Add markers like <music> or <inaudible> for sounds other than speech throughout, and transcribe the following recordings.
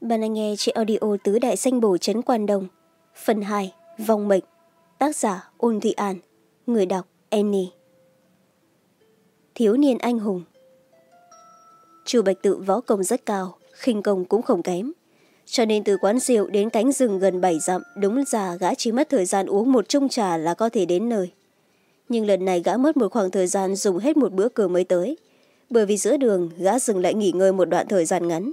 Bạn đang nghe trên audio tứ đại danh bổ chấn quan đồng. Phần hai Vong mệnh. Tác giả Ôn Thị An. Người đọc Annie. Thiếu niên anh hùng. Chu Bạch Tự võ công rất cao, khinh công cũng không kém. Cho nên từ quán rượu đến cánh rừng gần bảy dặm, đúng ra gã chỉ mất thời gian uống một chung trà là có thể đến nơi. Nhưng lần này gã mất một khoảng thời gian dùng hết một bữa cơm mới tới. Bởi vì giữa đường, gã dừng lại nghỉ ngơi một đoạn thời gian ngắn.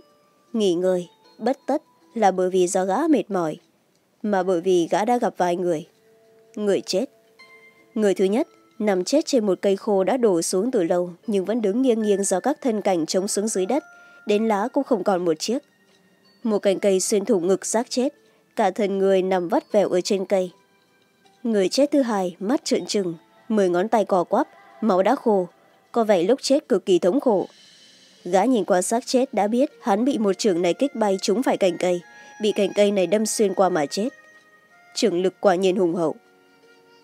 Nghỉ ngơi, bất tất là bởi vì do gã mệt mỏi, mà bởi vì gã đã gặp vài người. Người chết. Người thứ nhất, nằm chết trên một cây khô đã đổ xuống từ lâu nhưng vẫn đứng nghiêng nghiêng do các thân cảnh chống xuống dưới đất, đến lá cũng không còn một chiếc. Một cành cây xuyên thủng ngực xác chết, cả thân người nằm vắt vẹo ở trên cây. Người chết thứ hai, mắt trợn trừng, mười ngón tay cò quắp, máu đã khô, có vẻ lúc chết cực kỳ thống khổ. Gã nhìn qua xác chết đã biết hắn bị một trường này kích bay trúng phải cành cây, bị cành cây này đâm xuyên qua mà chết. Trường lực quả nhiên hùng hậu.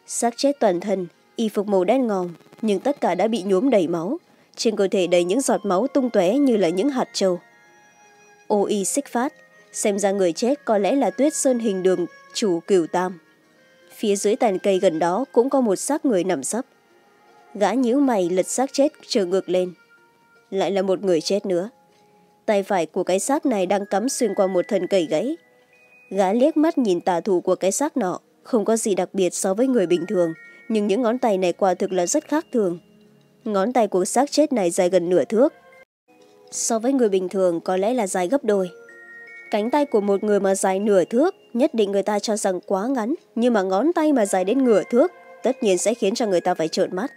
xác chết toàn thân, y phục màu đen ngòm, nhưng tất cả đã bị nhuốm đầy máu. Trên cơ thể đầy những giọt máu tung tóe như là những hạt trâu. Ô y xích phát, xem ra người chết có lẽ là tuyết sơn hình đường chủ cửu tam. Phía dưới tàn cây gần đó cũng có một xác người nằm sấp. Gã nhíu mày lật xác chết trở ngược lên. Lại là một người chết nữa. Tay phải của cái xác này đang cắm xuyên qua một thân cây gãy. Gã liếc mắt nhìn tà thủ của cái xác nọ, không có gì đặc biệt so với người bình thường, nhưng những ngón tay này quả thực là rất khác thường. Ngón tay của xác chết này dài gần nửa thước. So với người bình thường có lẽ là dài gấp đôi. Cánh tay của một người mà dài nửa thước, nhất định người ta cho rằng quá ngắn, nhưng mà ngón tay mà dài đến nửa thước, tất nhiên sẽ khiến cho người ta phải trợn mắt.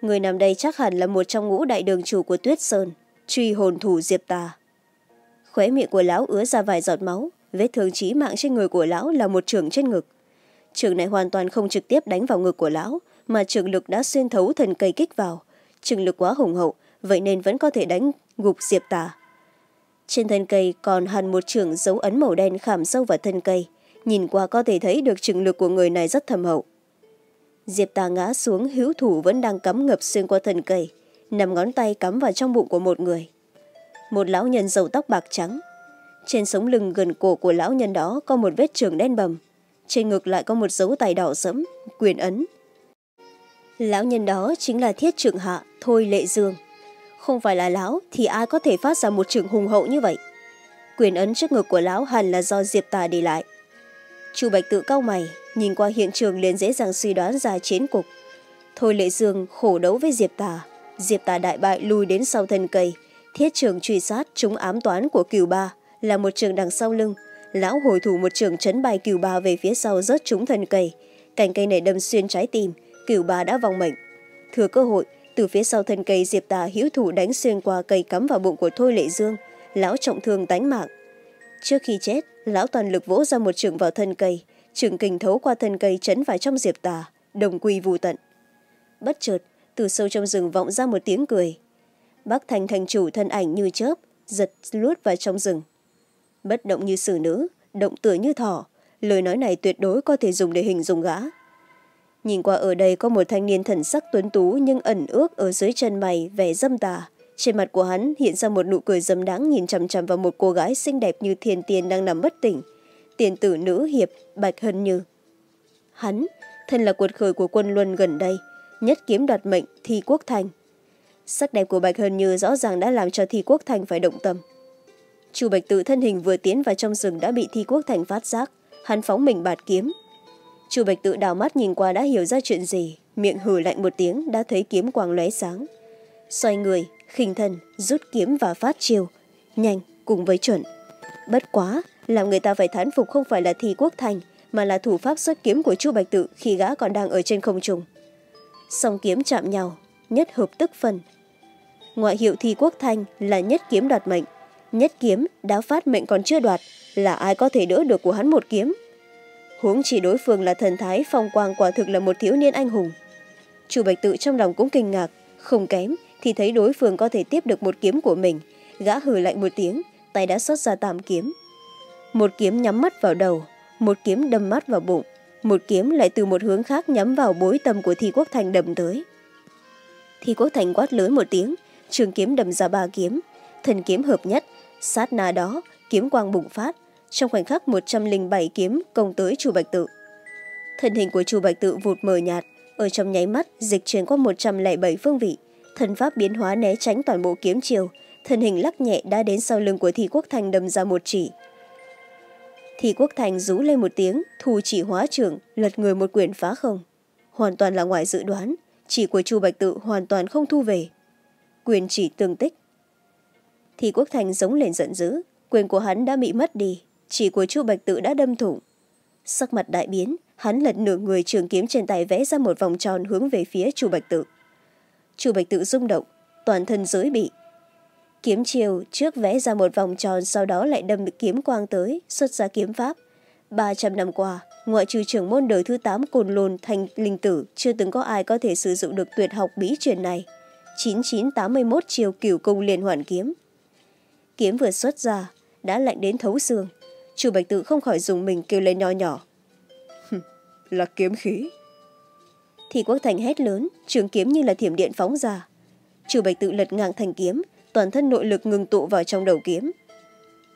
Người nằm đây chắc hẳn là một trong ngũ đại đường chủ của Tuyết Sơn, truy hồn thủ Diệp Tà. Khóe miệng của lão ứa ra vài giọt máu, vết thương chí mạng trên người của lão là một trường trên ngực. Trường này hoàn toàn không trực tiếp đánh vào ngực của lão, mà trường lực đã xuyên thấu thần cây kích vào. Trường lực quá hùng hậu, vậy nên vẫn có thể đánh gục Diệp Tà. Trên thân cây còn hẳn một trường dấu ấn màu đen khảm sâu vào thân cây. Nhìn qua có thể thấy được trường lực của người này rất thầm hậu. Diệp tà ngã xuống hữu thủ vẫn đang cắm ngập xuyên qua thân cây, nằm ngón tay cắm vào trong bụng của một người. Một lão nhân dầu tóc bạc trắng. Trên sống lưng gần cổ của lão nhân đó có một vết trường đen bầm. Trên ngực lại có một dấu tay đỏ sẫm, quyền ấn. Lão nhân đó chính là thiết trưởng hạ, Thôi Lệ Dương. Không phải là lão thì ai có thể phát ra một trường hùng hậu như vậy. Quyền ấn trước ngực của lão hẳn là do Diệp Tà để lại. Chu Bạch tự cau mày, nhìn qua hiện trường liền dễ dàng suy đoán ra chiến cục. Thôi Lệ Dương khổ đấu với Diệp Tà. Diệp Tà đại bại lùi đến sau thân cây. Thiết trường truy sát chúng ám toán của cửu ba là một trường đằng sau lưng. Lão hồi thủ một trường chấn bay cửu ba về phía sau rớt trúng thân cây. Cành cây này đâm xuyên trái tim, cửu ba đã vong mệnh. Thừa cơ hội, từ phía sau thân cây Diệp Tà hữu thủ đánh xuyên qua cây cắm vào bụng của Thôi Lệ Dương. Lão trọng thương tánh mạng. Trước khi chết, lão toàn lực vỗ ra một trường vào thân cây trường kình thấu qua thân cây chấn vào trong diệp tà, đồng quy vô tận. Bất chợt, từ sâu trong rừng vọng ra một tiếng cười. Bác thành thành chủ thân ảnh như chớp, giật luốt vào trong rừng. Bất động như xử nữ, động tựa như thỏ, lời nói này tuyệt đối có thể dùng để hình dung gã. Nhìn qua ở đây có một thanh niên thần sắc tuấn tú nhưng ẩn ước ở dưới chân mày vẻ dâm tà. Trên mặt của hắn hiện ra một nụ cười dâm đáng nhìn chằm chằm vào một cô gái xinh đẹp như thiên tiên đang nằm bất tỉnh tiền tử nữ hiệp bạch hân như. Hắn, thân là cuộc khởi của quân luân gần đây, nhất kiếm đoạt mệnh thi quốc thành. Sắc đẹp của bạch hân như rõ ràng đã làm cho thi quốc thành phải động tâm. Chu bạch tự thân hình vừa tiến vào trong rừng đã bị thi quốc thành phát giác, hắn phóng mình bạt kiếm. Chu bạch tự đào mắt nhìn qua đã hiểu ra chuyện gì, miệng hử lạnh một tiếng đã thấy kiếm quang lóe sáng. Xoay người, khinh thân, rút kiếm và phát chiêu, nhanh cùng với chuẩn. Bất quá làm người ta phải thán phục không phải là thi quốc thành, mà là thủ pháp xuất kiếm của chu bạch tự khi gã còn đang ở trên không trung. Song kiếm chạm nhau, nhất hợp tức phân ngoại hiệu thi quốc thanh là nhất kiếm đoạt mệnh. Nhất kiếm đã phát mệnh còn chưa đoạt, là ai có thể đỡ được của hắn một kiếm? Huống chỉ đối phương là thần thái phong quang quả thực là một thiếu niên anh hùng. Chu bạch tự trong lòng cũng kinh ngạc, không kém thì thấy đối phương có thể tiếp được một kiếm của mình. Gã hừ lạnh một tiếng, tay đã xuất ra tạm kiếm một kiếm nhắm mắt vào đầu, một kiếm đâm mắt vào bụng, một kiếm lại từ một hướng khác nhắm vào bối tâm của thi quốc thành đầm tới. Thi quốc thành quát lớn một tiếng, trường kiếm đâm ra ba kiếm, thần kiếm hợp nhất, sát na đó, kiếm quang bùng phát, trong khoảnh khắc một trăm linh bảy kiếm công tới chu bạch tự. Thân hình của chu bạch tự vụt mờ nhạt, ở trong nháy mắt, dịch chuyển qua một trăm lẻ bảy phương vị thần pháp biến hóa né tránh toàn bộ kiếm chiều, thân hình lắc nhẹ đã đến sau lưng của Thi quốc thành đâm ra một chỉ thì quốc thành rú lên một tiếng, thu chỉ hóa trưởng, lật người một quyển phá không. Hoàn toàn là ngoài dự đoán, chỉ của chu bạch tự hoàn toàn không thu về. Quyền chỉ tương tích. Thì quốc thành giống lên giận dữ, quyền của hắn đã bị mất đi, chỉ của chu bạch tự đã đâm thủng. Sắc mặt đại biến, hắn lật nửa người trường kiếm trên tay vẽ ra một vòng tròn hướng về phía chu bạch tự. Chu bạch tự rung động, toàn thân giới bị kiếm chiều trước vẽ ra một vòng tròn sau đó lại đâm kiếm quang tới, xuất ra kiếm pháp. Ba trăm năm qua, ngoại trừ trưởng môn đời thứ tám cồn lồn thành linh tử, chưa từng có ai có thể sử dụng được tuyệt học bí truyền này. chín chín tám mươi một chiều cửu cung liên hoàn kiếm. Kiếm vừa xuất ra, đã lạnh đến thấu xương. Chu bạch tự không khỏi dùng mình kêu lên nho nhỏ. Là kiếm khí. Thì quốc thành hét lớn, trường kiếm như là thiểm điện phóng ra. Chu bạch tự lật ngang thành kiếm toàn thân nội lực ngừng tụ vào trong đầu kiếm.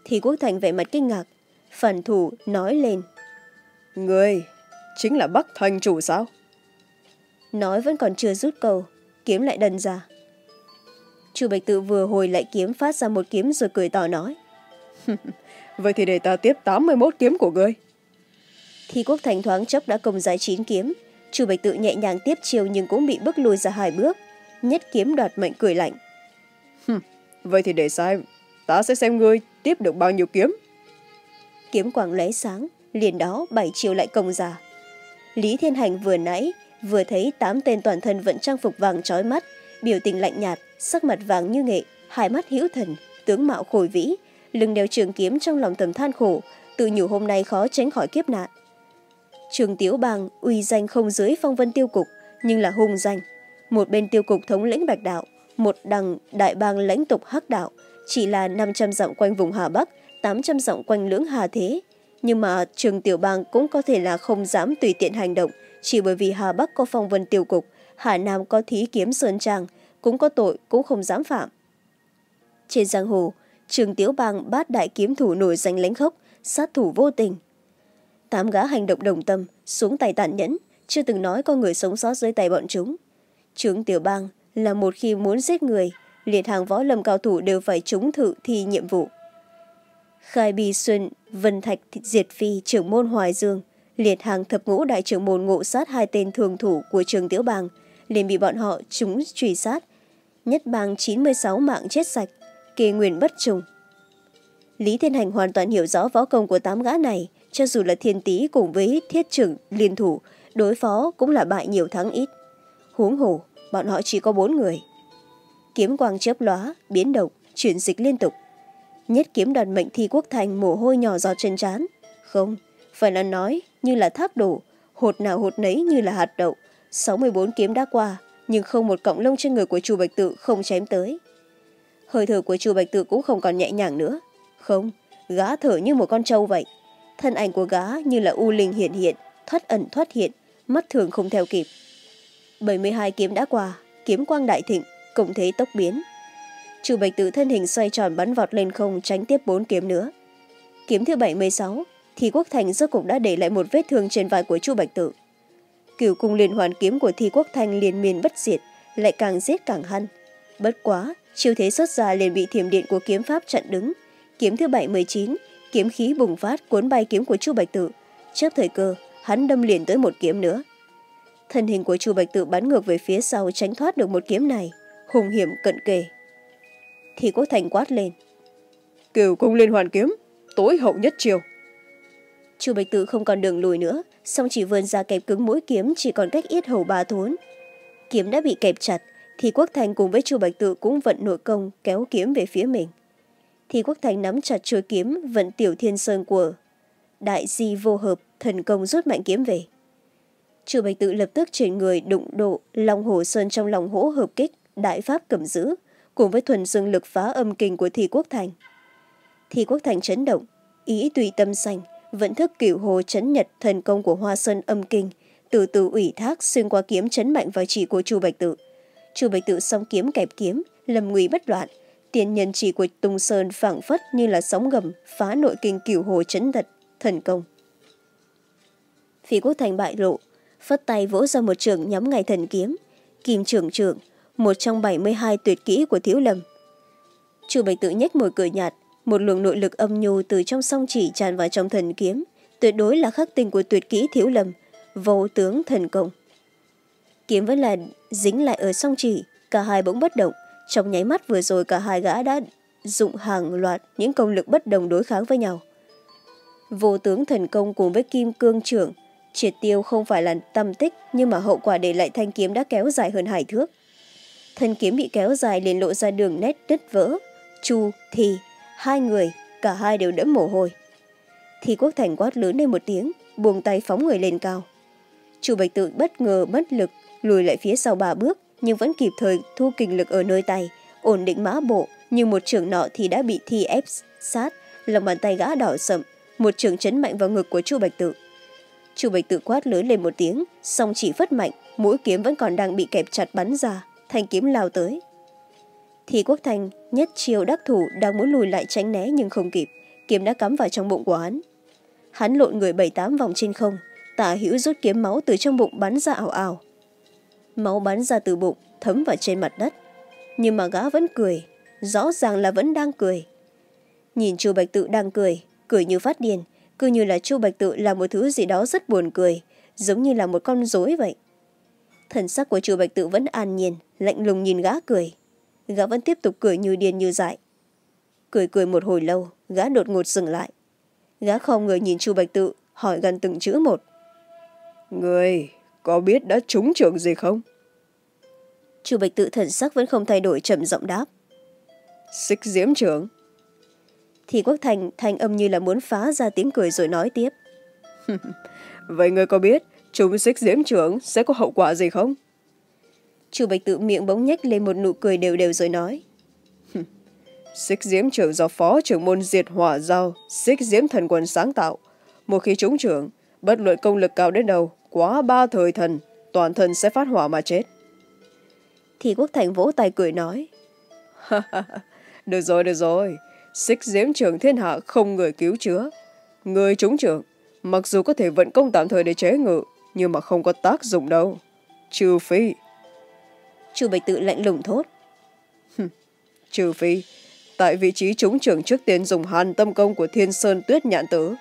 Thì quốc thành vẻ mặt kinh ngạc phản thủ nói lên. Người chính là bắc thành chủ sao? Nói vẫn còn chưa rút câu kiếm lại đần ra. Chu bạch tự vừa hồi lại kiếm phát ra một kiếm rồi cười tỏ nói. <laughs> Vậy thì để ta tiếp tám mươi một kiếm của ngươi. Thi quốc thành thoáng chốc đã công giải chín kiếm. Chu bạch tự nhẹ nhàng tiếp chiều nhưng cũng bị bước lùi ra hai bước. Nhất kiếm đoạt mệnh cười lạnh vậy thì để xem ta sẽ xem ngươi tiếp được bao nhiêu kiếm. Kiếm quang lóe sáng, liền đó bảy chiều lại công ra lý thiên hành vừa nãy vừa thấy tám tên toàn thân vẫn trang phục vàng trói mắt, biểu tình lạnh nhạt, sắc mặt vàng như nghệ, hai mắt hữu thần, tướng mạo khôi vĩ, lưng đeo trường kiếm trong lòng tầm than khổ, tự nhủ hôm nay khó tránh khỏi kiếp nạn. Trường tiếu bang uy danh không dưới phong vân tiêu cục, nhưng là hung danh, một bên tiêu cục thống lĩnh bạch đạo một đằng đại bang lãnh tục hắc đạo, chỉ là năm trăm dặm quanh vùng hà bắc, tám trăm dặm quanh lưỡng hà thế. Nhưng mà trường tiểu bang cũng có thể là không dám tùy tiện hành động, chỉ bởi vì hà bắc có phong vân tiêu cục, hà nam có thí kiếm sơn trang, cũng có tội cũng không dám phạm. Trên giang hồ, trường tiểu bang bát đại kiếm thủ nổi danh lãnh khốc, sát thủ vô tình. Tám gã hành động đồng tâm xuống tay tàn nhẫn, chưa từng nói có người sống sót dưới tay bọn chúng. Trướng tiểu bang là một khi muốn giết người, liệt hàng võ lâm cao thủ đều phải trúng thử thi nhiệm vụ. Khai bi xuân, vân thạch diệt phi, trưởng môn hoài dương, liệt hàng thập ngũ đại trưởng môn ngộ sát hai tên thường thủ của trường tiểu bang liền bị bọn họ chúng truy sát, nhất bang chín mươi sáu mạng chết sạch, kê nguyên bất trùng. Lý thiên hành hoàn toàn hiểu rõ võ công của tám gã này, cho dù là thiên tý cùng với thiết trưởng liên thủ, đối phó cũng là bại nhiều thắng ít. Huống hồ bọn họ chỉ có bốn người. Kiếm quang chớp lóa, biến động, chuyển dịch liên tục. Nhất kiếm đoàn mệnh thi quốc thành mồ hôi nhỏ giọt trên trán. Không, phải là nói như là tháp đổ, hột nào hột nấy như là hạt đậu. Sáu mươi bốn kiếm đã qua, nhưng không một cọng lông trên người của chu bạch tự không chém tới. Hơi thở của chu bạch tự cũng không còn nhẹ nhàng nữa. Không, gã thở như một con trâu vậy. Thân ảnh của gã như là u linh hiện hiện, thoát ẩn thoát hiện, mắt thường không theo kịp bảy mươi hai kiếm đã qua, kiếm quang đại thịnh cũng thế tốc biến. Chu bạch tự thân hình xoay tròn bắn vọt lên không, tránh tiếp bốn kiếm nữa. Kiếm thứ bảy mươi sáu, thì quốc thành rốt cục đã để lại một vết thương trên vai của chu bạch tự cửu cung liên hoàn kiếm của thi quốc thành liên miên bất diệt, lại càng giết càng hăn. Bất quá, chiêu thế xuất ra liền bị thiểm điện của kiếm pháp chặn đứng. Kiếm thứ bảy mươi chín, kiếm khí bùng phát cuốn bay kiếm của chu bạch tự trước thời cơ, hắn đâm liền tới một kiếm nữa thân hình của chu bạch tự bắn ngược về phía sau tránh thoát được một kiếm này. Hùng hiểm cận kề. Thì quốc thành quát lên. Cửu cung liên hoàn kiếm tối hậu nhất chiều. Chu bạch tự không còn đường lùi nữa song chỉ vươn ra kẹp cứng mũi kiếm chỉ còn cách yết hầu ba thốn. Kiếm đã bị kẹp chặt thì quốc thành cùng với chu bạch tự cũng vận nội công kéo kiếm về phía mình. Thì quốc thành nắm chặt chuôi kiếm vận tiểu thiên sơn của đại di vô hợp thần công rút mạnh kiếm về chu bạch tự lập tức trên người đụng độ long hồ sơn trong lòng hỗ hợp kích đại pháp cầm giữ cùng với thuần dương lực phá âm kinh của thi quốc thành thi quốc thành chấn động ý tùy tâm xanh vẫn thức cửu hồ chấn nhật thần công của hoa sơn âm kinh từ từ ủy thác xuyên qua kiếm chấn mạnh vào chỉ của chu bạch tự chu bạch tự xong kiếm kẹp kiếm lầm nguy bất loạn tiền nhân chỉ của Tùng Sơn phảng phất như là sóng gầm phá nội kinh cửu hồ chấn thật, thần công. phi quốc thành bại lộ, phất tay vỗ ra một trường nhắm ngay thần kiếm. Kim trưởng trưởng, một trong bảy mươi hai tuyệt kỹ của thiếu lâm. Chu Bạch tự nhếch môi cười nhạt, một luồng nội lực âm nhu từ trong song chỉ tràn vào trong thần kiếm, tuyệt đối là khắc tinh của tuyệt kỹ thiếu lâm, vô tướng thần công. Kiếm vẫn là dính lại ở song chỉ, cả hai bỗng bất động, trong nháy mắt vừa rồi cả hai gã đã dụng hàng loạt những công lực bất đồng đối kháng với nhau. Vô tướng thần công cùng với kim cương trưởng, triệt tiêu không phải là tâm tích nhưng mà hậu quả để lại thanh kiếm đã kéo dài hơn hải thước. Thân kiếm bị kéo dài liền lộ ra đường nét đứt vỡ. Chu, Thì, hai người, cả hai đều đẫm mồ hôi. Thì quốc thành quát lớn lên một tiếng, buông tay phóng người lên cao. Chu Bạch Tự bất ngờ bất lực, lùi lại phía sau ba bước, nhưng vẫn kịp thời thu kình lực ở nơi tay, ổn định mã bộ, nhưng một trường nọ thì đã bị thi ép sát, lòng bàn tay gã đỏ sậm, một trường chấn mạnh vào ngực của Chu Bạch Tự. Chu Bạch Tự quát lớn lên một tiếng, song chỉ phất mạnh, mũi kiếm vẫn còn đang bị kẹp chặt bắn ra, thanh kiếm lao tới. Thì Quốc Thành nhất chiều đắc thủ đang muốn lùi lại tránh né nhưng không kịp, kiếm đã cắm vào trong bụng của hắn. Hắn lộn người bảy tám vòng trên không, tả hữu rút kiếm máu từ trong bụng bắn ra ảo ảo. Máu bắn ra từ bụng, thấm vào trên mặt đất. Nhưng mà gã vẫn cười, rõ ràng là vẫn đang cười. Nhìn chu Bạch Tự đang cười, cười như phát điên, cứ như là chu Bạch Tự là một thứ gì đó rất buồn cười, giống như là một con rối vậy. Thần sắc của chu Bạch Tự vẫn an nhiên, lạnh lùng nhìn gã cười. Gã vẫn tiếp tục cười như điên như dại. Cười cười một hồi lâu, gã đột ngột dừng lại. Gã không ngờ nhìn chu Bạch Tự, hỏi gần từng chữ một. Người, có biết đã trúng trường gì không? chu Bạch Tự thần sắc vẫn không thay đổi chậm giọng đáp. Xích diễm trưởng. Thì Quốc Thành thanh âm như là muốn phá ra tiếng cười rồi nói tiếp. <laughs> Vậy người có biết trúng xích diễm trưởng sẽ có hậu quả gì không? chu Bạch Tự miệng bỗng nhếch lên một nụ cười đều đều rồi nói. <laughs> xích diễm trưởng do phó trưởng môn diệt hỏa giao, xích diễm thần quân sáng tạo. Một khi trúng trưởng, bất luận công lực cao đến đâu, quá ba thời thần, toàn thân sẽ phát hỏa mà chết. Thì Quốc Thành vỗ tay cười nói. <laughs> được rồi, được rồi. Xích diễm trưởng thiên hạ không người cứu chữa. Người trúng trưởng, mặc dù có thể vận công tạm thời để chế ngự, nhưng mà không có tác dụng đâu. Trừ phi. Chu Bạch Tự lạnh lùng thốt. Trừ phi, tại vị trí trúng trưởng trước tiên dùng hàn tâm công của thiên sơn tuyết nhạn tử.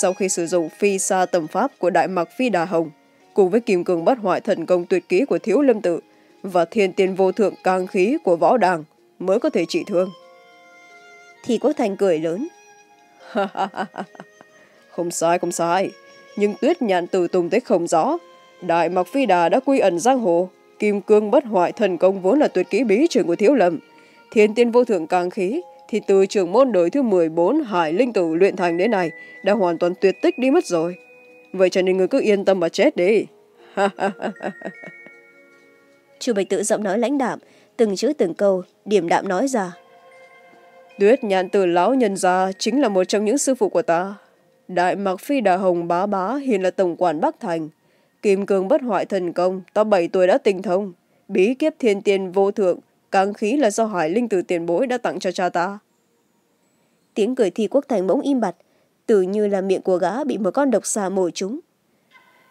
Sau khi sử dụng phi sa tầm pháp của Đại Mạc Phi Đà Hồng, cùng với kim cường bắt hoại thần công tuyệt ký của Thiếu Lâm Tự và thiên tiên vô thượng càng khí của võ đàng mới có thể trị thương. Thì Quốc Thành cười lớn. <laughs> không sai, không sai. Nhưng tuyết nhạn từ tùng tích không rõ. Đại Mạc Phi Đà đã quy ẩn giang hồ. Kim cương bất hoại thần công vốn là tuyệt kỹ bí truyền của Thiếu lầm. Thiên tiên vô thượng càng khí thì từ trường môn đời thứ 14 Hải Linh Tử luyện thành đến này đã hoàn toàn tuyệt tích đi mất rồi. Vậy cho nên người cứ yên tâm mà chết đi. <laughs> Chu Bạch Tự giọng nói lãnh đạm, từng chữ từng câu, điểm đạm nói ra. Tuyết nhạn từ lão nhân gia chính là một trong những sư phụ của ta. Đại Mạc Phi Đà Hồng bá bá hiện là tổng quản Bắc Thành. Kim cương bất hoại thần công, ta bảy tuổi đã tinh thông. Bí kiếp thiên tiên vô thượng, càng khí là do hải linh tử tiền bối đã tặng cho cha ta. Tiếng cười thi quốc thành bỗng im bặt, tự như là miệng của gã bị một con độc xà mồi trúng.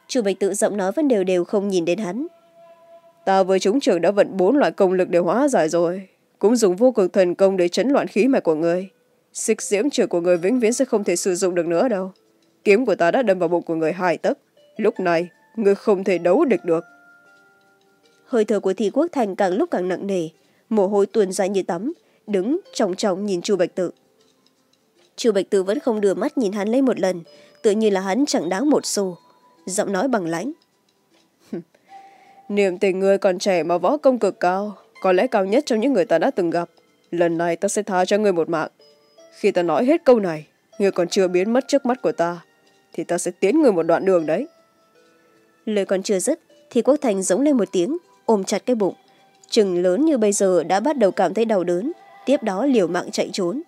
Chu Bạch tự giọng nói vẫn đều đều không nhìn đến hắn. Ta với chúng trưởng đã vận bốn loại công lực để hóa giải rồi. Cũng dùng vô cực thần công để chấn loạn khí mạch của người. Xích diễm trưởng của người vĩnh viễn sẽ không thể sử dụng được nữa đâu. Kiếm của ta đã đâm vào bụng của người hai tấc. Lúc này, người không thể đấu địch được. Hơi thở của thị quốc thành càng lúc càng nặng nề. Mồ hôi tuôn ra như tắm, đứng trọng trọng nhìn chu Bạch Tự. Chu Bạch Tự vẫn không đưa mắt nhìn hắn lấy một lần, tự như là hắn chẳng đáng một xu. Giọng nói bằng lãnh. Niềm tình người còn trẻ mà võ công cực cao, có lẽ cao nhất trong những người ta đã từng gặp. Lần này ta sẽ tha cho người một mạng. Khi ta nói hết câu này, người còn chưa biến mất trước mắt của ta, thì ta sẽ tiến người một đoạn đường đấy. Lời còn chưa dứt, thì Quốc Thành giống lên một tiếng, ôm chặt cái bụng. Trừng lớn như bây giờ đã bắt đầu cảm thấy đau đớn, tiếp đó liều mạng chạy trốn.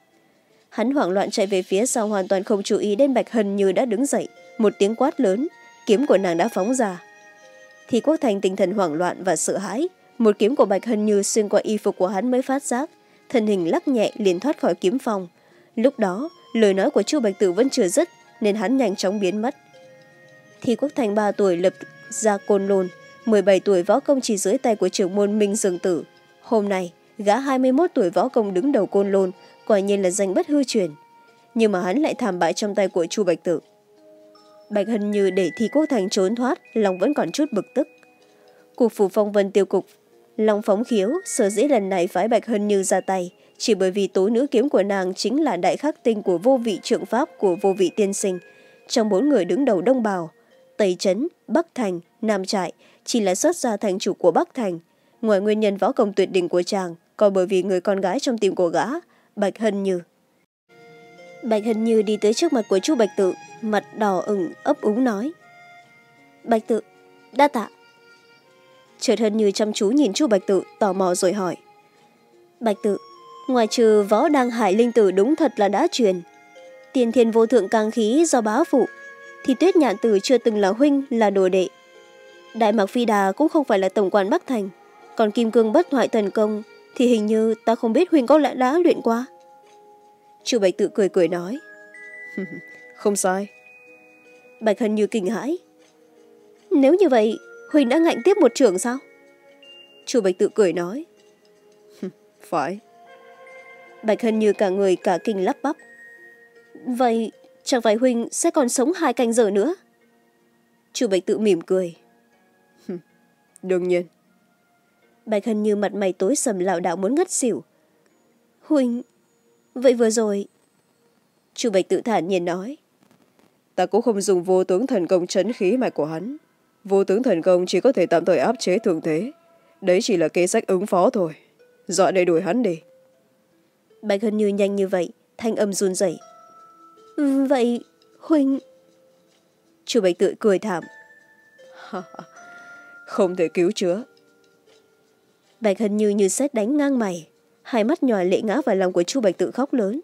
Hắn hoảng loạn chạy về phía sau hoàn toàn không chú ý đến Bạch Hân như đã đứng dậy, một tiếng quát lớn, kiếm của nàng đã phóng ra. Thì Quốc Thành tinh thần hoảng loạn và sợ hãi, một kiếm của Bạch Hân như xuyên qua y phục của hắn mới phát giác, thân hình lắc nhẹ liền thoát khỏi kiếm phòng. Lúc đó lời nói của chu bạch tử vẫn chưa dứt nên hắn nhanh chóng biến mất. Thi quốc thành ba tuổi lập ra côn lôn bảy tuổi võ công chỉ dưới tay của trưởng môn minh dương tử. Hôm nay gã hai mươi một tuổi võ công đứng đầu côn lôn quả nhiên là danh bất hư truyền. Nhưng mà hắn lại thảm bại trong tay của chu bạch tử. Bạch hân như để thi quốc thành trốn thoát lòng vẫn còn chút bực tức. Cục phủ phong vân tiêu cục lòng phóng khiếu, sở dĩ lần này phái bạch hân như ra tay. Chỉ bởi vì tố nữ kiếm của nàng chính là đại khắc tinh của vô vị trượng pháp của vô vị tiên sinh. Trong bốn người đứng đầu đông bào, tây trấn, bắc thành, nam trại, chỉ là xuất ra thành chủ của bắc thành. Ngoài nguyên nhân võ công tuyệt đỉnh của chàng, còn bởi vì người con gái trong tim của gã, bạch hân như. Bạch hân như đi tới trước mặt của chu bạch tự, mặt đỏ ửng, ấp úng nói. Bạch tự, đa tạ trượt hơn như chăm chú nhìn chu bạch tự, tò mò rồi hỏi. Bạch tự, ngoài trừ võ đăng hải linh tử đúng thật là đã truyền tiền thiên vô thượng càng khí do bá phụ, thì tuyết nhạn tử chưa từng là huynh, là đồ đệ. Đại mạc phi đà cũng không phải là tổng quản bắc thành, còn kim cương bất hoại thần công, thì hình như ta không biết huynh có lẽ đã luyện qua. Chu bạch tự cười cười nói. <laughs> Không sai. Bạch hân như kinh hãi. Nếu như vậy huynh đã ngạnh tiếp một trường sao? Chu bạch tự cười nói. Phải. Bạch hân như cả người cả kinh lắp bắp. Vậy chẳng phải huynh sẽ còn sống hai canh giờ nữa? Chu bạch tự mỉm cười. Đương nhiên. Bạch hân như mặt mày tối sầm lảo đảo muốn ngất xỉu. Huynh vậy vừa rồi? Chu bạch tự thản nhiên nói. Ta cũng không dùng vô tướng thần công chấn khí mạch của hắn vô tướng thần công chỉ có thể tạm thời áp chế thường thế đấy chỉ là kế sách ứng phó thôi. Dọa đầy đuổi hắn đi. Bạch hân như nhanh như vậy thanh âm run rẩy. Vậy huynh chu bạch tự cười thảm. Không thể cứu chữa. Bạch hân như như xét đánh ngang mày. Hai mắt nhòa lệ ngã vào lòng của chu bạch tự khóc lớn.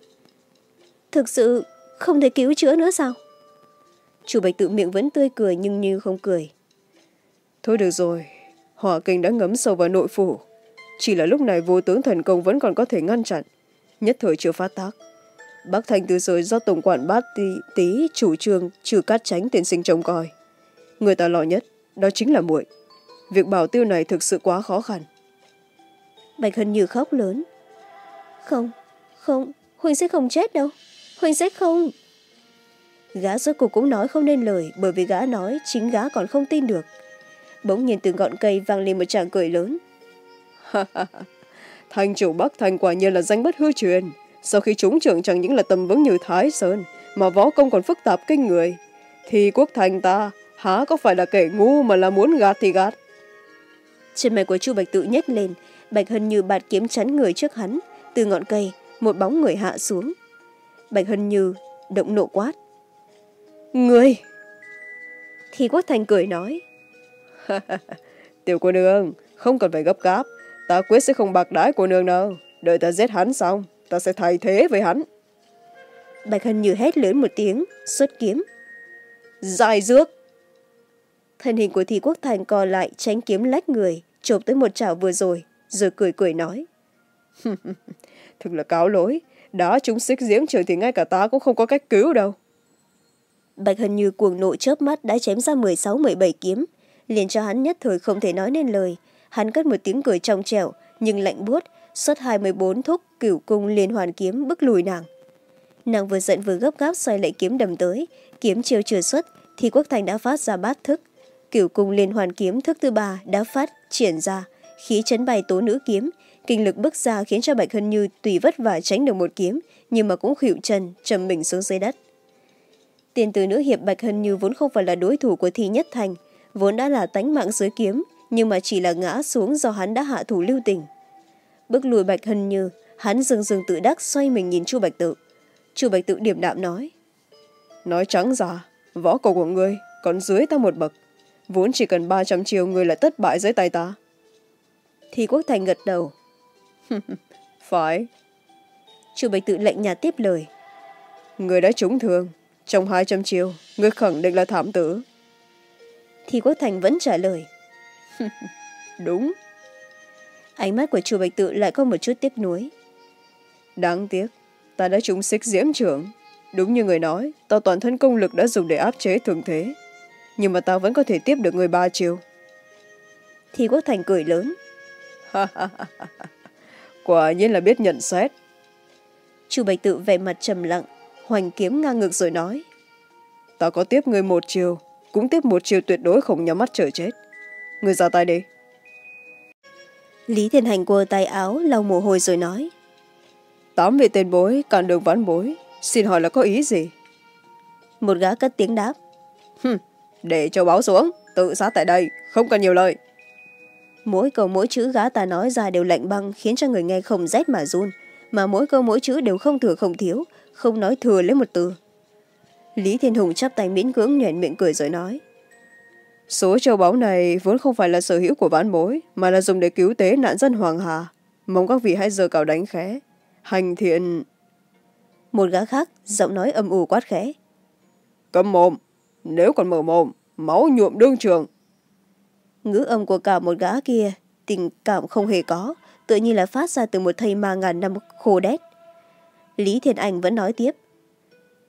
Thực sự không thể cứu chữa nữa sao? Chu bạch tự miệng vẫn tươi cười nhưng như không cười thôi được rồi hỏa kinh đã ngấm sâu vào nội phủ. Chỉ là lúc này vô tướng thần công vẫn còn có thể ngăn chặn. Nhất thời chưa phát tác. Bắc thành từ rồi do tổng quản bát tí, tí chủ trương trừ cát tránh tiền sinh trông coi. Người ta lo nhất đó chính là muội. Việc bảo tiêu này thực sự quá khó khăn. Bạch hân như khóc lớn. Không không huynh sẽ không chết đâu. Huynh sẽ không. Gã rốt cuộc cũng nói không nên lời bởi vì gã nói chính gã còn không tin được bỗng nhiên từ ngọn cây vang lên một tràng cười lớn. Thành chủ bắc thành quả nhiên là danh bất hư truyền. Sau khi chúng trưởng chẳng những là tầm vững như thái sơn, mà võ công còn phức tạp kinh người. Thì quốc thành ta, há có phải là kẻ ngu mà là muốn gạt thì gạt. Trên mày của chu bạch tự nhếch lên, bạch hân như bạt kiếm chắn người trước hắn. Từ ngọn cây, một bóng người hạ xuống. Bạch hân như động nộ quát. Người! Thì quốc thành cười nói. <laughs> tiểu cô nương không cần phải gấp gáp. Ta quyết sẽ không bạc đái cô nương đâu. Đợi ta giết hắn xong ta sẽ thay thế với hắn. Bạch hân như hét lớn một tiếng xuất kiếm. Dài dước. Thân hình của thi quốc thành co lại tránh kiếm lách người chộp tới một chảo vừa rồi rồi cười cười nói. <laughs> Thực là cáo lỗi. Đã chúng xích giếng trời thì ngay cả ta cũng không có cách cứu đâu. Bạch hân như cuồng nộ chớp mắt đã chém ra mười sáu mười bảy kiếm liền cho hắn nhất thời không thể nói nên lời. Hắn cất một tiếng cười trong trẻo, nhưng lạnh buốt, xuất hai mươi bốn thúc cửu cung liên hoàn kiếm bức lùi nàng. Nàng vừa giận vừa gấp gáp xoay lại kiếm đầm tới, kiếm chiêu chưa xuất, thì quốc thành đã phát ra bát thức. Cửu cung liên hoàn kiếm thức thứ ba đã phát, triển ra, khí chấn bay tố nữ kiếm, kinh lực bức ra khiến cho bạch hân như tùy vất vả tránh được một kiếm, nhưng mà cũng khịu chân trầm mình xuống dưới đất. Tiền từ nữ hiệp bạch hân như vốn không phải là đối thủ của thi nhất thành vốn đã là tánh mạng dưới kiếm nhưng mà chỉ là ngã xuống do hắn đã hạ thủ lưu tình. Bước lùi bạch hân như hắn dừng dừng tự đắc xoay mình nhìn chu bạch tự. Chu bạch tự điểm đạm nói nói trắng ra võ cầu của ngươi còn dưới ta một bậc vốn chỉ cần ba trăm chiều ngươi là tất bại dưới tay ta. Thì quốc thành gật đầu. <laughs> Phải. Chu bạch tự lệnh nhà tiếp lời. Người đã trúng thương trong hai trăm chiều người khẳng định là thảm tử thì quốc thành vẫn trả lời. <laughs> Đúng. Ánh mắt của chu bạch tự lại có một chút tiếc nuối. Đáng tiếc ta đã trúng xích diễm trưởng. Đúng như người nói ta toàn thân công lực đã dùng để áp chế thường thế. Nhưng mà ta vẫn có thể tiếp được người ba chiều thì quốc thành cười lớn. <laughs> Quả nhiên là biết nhận xét. Chu bạch tự vẻ mặt trầm lặng hoành kiếm ngang ngược rồi nói. Ta có tiếp người một chiều cũng tiếp một chiều tuyệt đối không nhắm mắt chờ chết. Người ra tay đi. Lý thiên hành quơ tay áo lau mồ hôi rồi nói. Tám vị tên bối cản đường vãn bối xin hỏi là có ý gì? Một gã cất tiếng đáp. Hừm, để cho báo xuống tự sát tại đây không cần nhiều lời. Mỗi câu mỗi chữ gã ta nói ra đều lạnh băng khiến cho người nghe không rét mà run. Mà mỗi câu mỗi chữ đều không thừa không thiếu không nói thừa lấy một từ lý thiên hùng chắp tay miễn cưỡng nhoẻn miệng cười rồi nói. Số châu báu này vốn không phải là sở hữu của vãn bối mà là dùng để cứu tế nạn dân hoàng hà. Mong các vị hãy giờ cào đánh khẽ. Hành thiện. Một gã khác giọng nói âm ủ quát khẽ. Cầm mồm. Nếu còn mở mồm máu nhuộm đương trường. Ngữ âm của cả một gã kia tình cảm không hề có tự nhiên là phát ra từ một thầy ma ngàn năm khô đét. Lý thiên anh vẫn nói tiếp.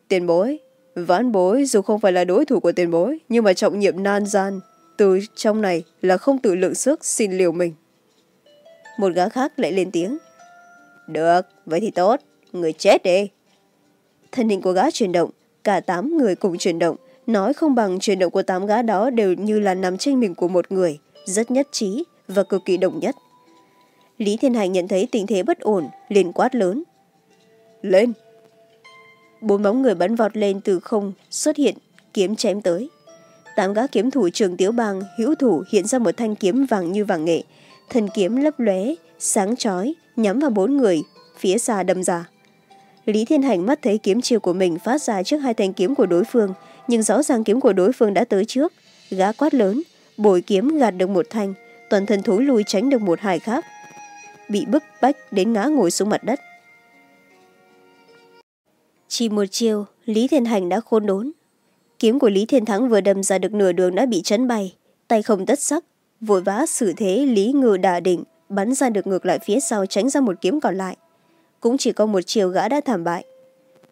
Tiền bối vãn bối, dù không phải là đối thủ của tiền bối, nhưng mà trọng nhiệm nan gian từ trong này là không tự lượng sức xin liều mình. Một gã khác lại lên tiếng. Được, vậy thì tốt, người chết đi. Thân hình của gã chuyển động, cả tám người cùng chuyển động, nói không bằng chuyển động của tám gã đó đều như là nằm trên mình của một người, rất nhất trí và cực kỳ đồng nhất. Lý thiên hành nhận thấy tình thế bất ổn, liền quát lớn. Lên! Bốn bóng người bắn vọt lên từ không xuất hiện, kiếm chém tới. Tám gã kiếm thủ trường tiếu bang hữu thủ hiện ra một thanh kiếm vàng như vàng nghệ. Thân kiếm lấp lóe, sáng chói, nhắm vào bốn người, phía xa đâm ra. Lý thiên hành mắt thấy kiếm chiều của mình phát ra trước hai thanh kiếm của đối phương, nhưng rõ ràng kiếm của đối phương đã tới trước. Gã quát lớn, bồi kiếm gạt được một thanh, toàn thân thối lui tránh được một hải khác. Bị bức bách đến ngã ngồi xuống mặt đất chỉ một chiều, lý thiên hành đã khôn đốn. Kiếm của lý thiên thắng vừa đâm ra được nửa đường đã bị chấn bay. Tay không tất sắc, vội vã xử thế lý ngự đà định, bắn ra được ngược lại phía sau tránh ra một kiếm còn lại. Cũng chỉ có một chiều gã đã thảm bại.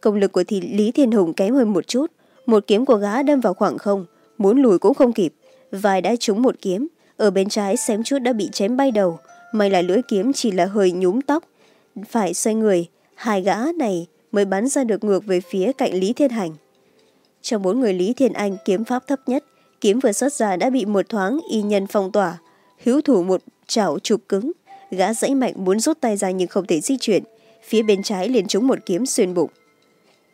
Công lực của thì lý thiên hùng kém hơn một chút. Một kiếm của gã đâm vào khoảng không, muốn lùi cũng không kịp. Vài đã trúng một kiếm, ở bên trái xém chút đã bị chém bay đầu. May là lưỡi kiếm chỉ là hơi nhúm tóc. Phải xoay người, hai gã này mới bắn ra được ngược về phía cạnh lý thiên hành. Trong bốn người lý thiên anh kiếm pháp thấp nhất, kiếm vừa xuất ra đã bị một thoáng y nhân phong tỏa, hữu thủ một chảo chụp cứng, gã dãy mạnh muốn rút tay ra nhưng không thể di chuyển, phía bên trái liền trúng một kiếm xuyên bụng.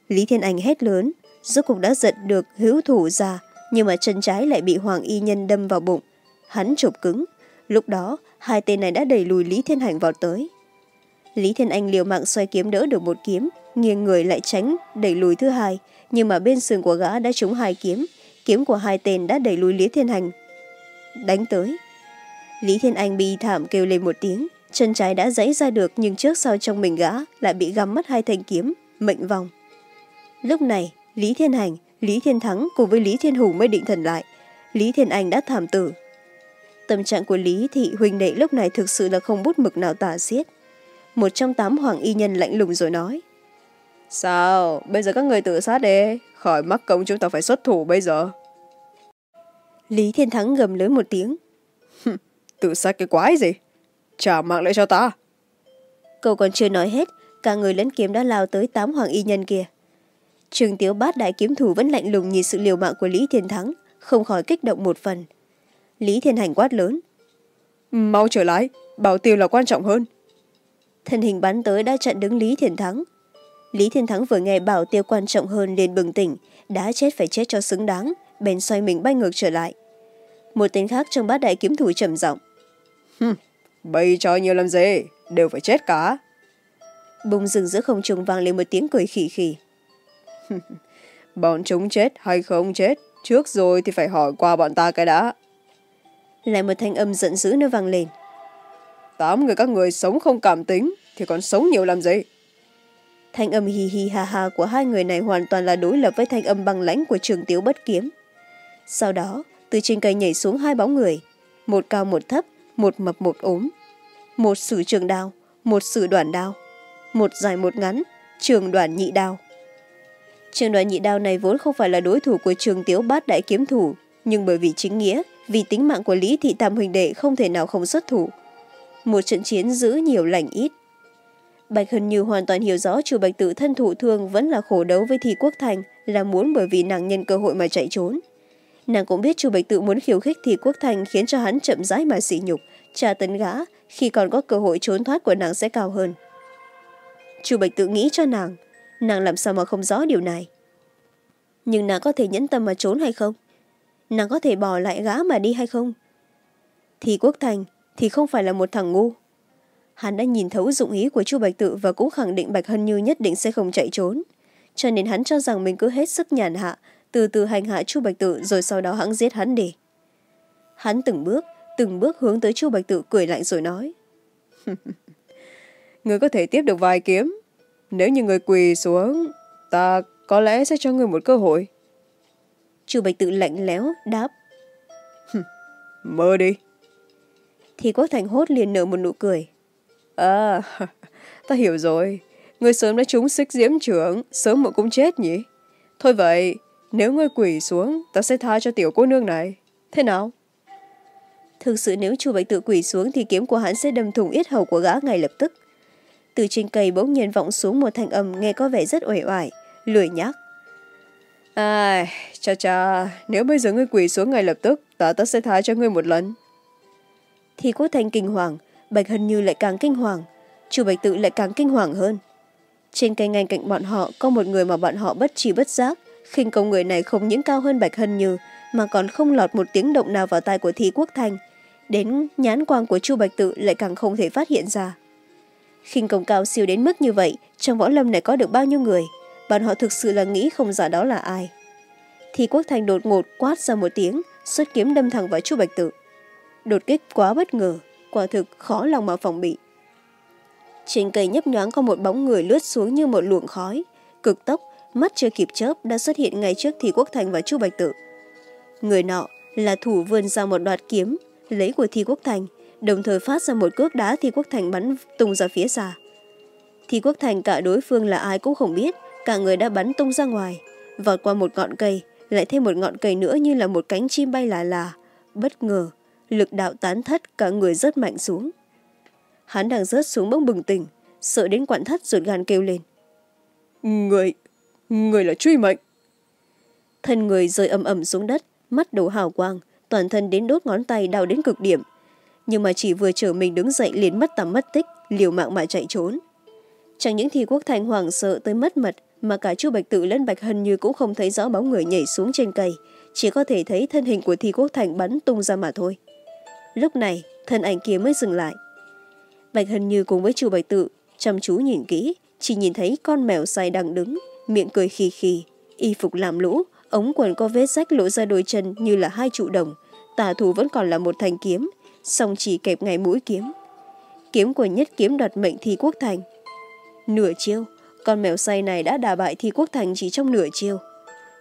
Lý thiên anh hét lớn, rốt cục đã giật được hữu thủ ra, nhưng mà chân trái lại bị hoàng y nhân đâm vào bụng. Hắn chụp cứng, lúc đó hai tên này đã đẩy lùi lý thiên hành vào tới. Lý thiên anh liều mạng xoay kiếm đỡ được một kiếm nghiêng người lại tránh, đẩy lùi thứ hai. Nhưng mà bên sườn của gã đã trúng hai kiếm. Kiếm của hai tên đã đẩy lùi lý thiên hành. Đánh tới. Lý thiên anh bị thảm kêu lên một tiếng. Chân trái đã dãy ra được, nhưng trước sau trong mình gã lại bị găm mất hai thanh kiếm, mệnh vòng. Lúc này, lý thiên hành, lý thiên thắng cùng với lý thiên hùng mới định thần lại. Lý thiên anh đã thảm tử. Tâm trạng của lý thị huỳnh đệ lúc này thực sự là không bút mực nào tả xiết. Một trong tám hoàng y nhân lạnh lùng rồi nói sao? Bây giờ các người tự sát đi. Khỏi mắc công chúng ta phải xuất thủ bây giờ. Lý thiên thắng gầm lớn một tiếng. Tự sát cái quái gì? Trả mạng lại cho ta. Câu còn chưa nói hết cả người lẫn kiếm đã lao tới tám hoàng y nhân kia. Trường tiếu bát đại kiếm thủ vẫn lạnh lùng nhìn sự liều mạng của lý thiên thắng không khỏi kích động một phần. Lý thiên hành quát lớn. Mau trở lại bảo tiêu là quan trọng hơn. Thân hình bắn tới đã chặn đứng lý thiên thắng lý thiên thắng vừa nghe bảo tiêu quan trọng hơn liền bừng tỉnh đã chết phải chết cho xứng đáng bèn xoay mình bay ngược trở lại. Một tên khác trong bát đại kiếm thủ trầm giọng bây cho nhiều làm gì đều phải chết cả. Bùng rừng giữa không trung vang lên một tiếng cười khỉ khỉ bọn chúng chết hay không chết trước rồi thì phải hỏi qua bọn ta cái đã. Lại một thanh âm giận dữ nữa vang lên. Tám người các người sống không cảm tính thì còn sống nhiều làm gì thanh âm hì hì hà hà của hai người này hoàn toàn là đối lập với thanh âm băng lãnh của trường tiếu bất kiếm. Sau đó, từ trên cây nhảy xuống hai bóng người, một cao một thấp, một mập một ốm. Một sử trường đao, một sử đoàn đao, một dài một ngắn, trường đoàn nhị đao. Trường đoàn nhị đao này vốn không phải là đối thủ của trường tiếu bát đại kiếm thủ, nhưng bởi vì chính nghĩa, vì tính mạng của lý thị tam huỳnh đệ không thể nào không xuất thủ. Một trận chiến giữ nhiều lành ít bạch hân như hoàn toàn hiểu rõ chu bạch tự thân thủ thương vẫn là khổ đấu với thi quốc thành, là muốn bởi vì nàng nhân cơ hội mà chạy trốn. Nàng cũng biết chu bạch tự muốn khiêu khích thi quốc thành khiến cho hắn chậm rãi mà sỉ nhục, tra tấn gã, khi còn có cơ hội trốn thoát của nàng sẽ cao hơn. Chu bạch tự nghĩ cho nàng nàng làm sao mà không rõ điều này? Nhưng nàng có thể nhẫn tâm mà trốn hay không? Nàng có thể bỏ lại gã mà đi hay không? Thì quốc thành thì không phải là một thằng ngu hắn đã nhìn thấu dụng ý của chu bạch tự và cũng khẳng định bạch hân như nhất định sẽ không chạy trốn. Cho nên hắn cho rằng mình cứ hết sức nhàn hạ, từ từ hành hạ chu bạch tự rồi sau đó hắn giết hắn đi. Hắn từng bước từng bước hướng tới chu bạch tự cười lạnh rồi nói. <laughs> Người có thể tiếp được vài kiếm. Nếu như người quỳ xuống, ta có lẽ sẽ cho người một cơ hội. Chu bạch tự lạnh lẽo đáp. <laughs> Mơ đi. Thì quốc thành hốt liền nở một nụ cười à ta hiểu rồi. Người sớm đã trúng xích diễm trưởng sớm muộn cũng chết nhỉ? Thôi vậy nếu ngươi quỳ xuống ta sẽ tha cho tiểu cô nương này. Thế nào? Thực sự nếu chu bạch tự quỳ xuống thì kiếm của hắn sẽ đâm thủng yết hầu của gã ngay lập tức. Từ trên cây bỗng nhiên vọng xuống một thanh âm nghe có vẻ rất uể oải lười nhác. À cha cha nếu bây giờ ngươi quỳ xuống ngay lập tức ta ta sẽ tha cho ngươi một lần. Thì quốc thanh kinh hoàng bạch hân như lại càng kinh hoàng. Chu bạch tự lại càng kinh hoàng hơn. Trên cây ngay cạnh bọn họ có một người mà bọn họ bất trí bất giác, khinh công người này không những cao hơn bạch hân như, mà còn không lọt một tiếng động nào vào tai của thi quốc thanh. Đến nhán quang của chu bạch tự lại càng không thể phát hiện ra. Khinh công cao siêu đến mức như vậy, trong võ lâm này có được bao nhiêu người? Bọn họ thực sự là nghĩ không rõ đó là ai. Thì quốc thành đột ngột quát ra một tiếng, xuất kiếm đâm thẳng vào chu bạch tự. Đột kích quá bất ngờ quả thực khó lòng mà phòng bị. Trên cây nhấp nhoáng có một bóng người lướt xuống như một luồng khói. Cực tốc, mắt chưa kịp chớp đã xuất hiện ngay trước thi quốc thành và chu bạch tự. Người nọ là thủ vươn ra một đoạt kiếm, lấy của thi quốc thành, đồng thời phát ra một cước đá thi quốc thành bắn tung ra phía xa. Thi quốc thành cả đối phương là ai cũng không biết, cả người đã bắn tung ra ngoài. Vọt qua một ngọn cây, lại thêm một ngọn cây nữa như là một cánh chim bay là là bất ngờ lực đạo tán thất cả người rớt mạnh xuống. Hắn đang rớt xuống bỗng bừng tỉnh sợ đến quặn thất ruột gan kêu lên. Người người là truy mệnh. Thân người rơi ầm ầm xuống đất mắt đổ hào quang toàn thân đến đốt ngón tay đau đến cực điểm. Nhưng mà chỉ vừa chở mình đứng dậy liền mất tầm mất tích liều mạng mà chạy trốn. Chẳng những thì quốc thành hoảng sợ tới mất mật mà cả chu bạch tự lẫn bạch hân như cũng không thấy rõ bóng người nhảy xuống trên cây. Chỉ có thể thấy thân hình của thi quốc thành bắn tung ra mà thôi lúc này, thân ảnh kia mới dừng lại. Bạch hân như cùng với chu bạch tự chăm chú nhìn kỹ, chỉ nhìn thấy con mèo say đang đứng, miệng cười khì khì, y phục làm lũ, ống quần có vết rách lộ ra đôi chân như là hai trụ đồng, tà thủ vẫn còn là một thanh kiếm, song chỉ kẹp ngay mũi kiếm. Kiếm của nhất kiếm đoạt mệnh thi quốc thành. Nửa chiêu, con mèo say này đã đà bại thi quốc thành chỉ trong nửa chiêu.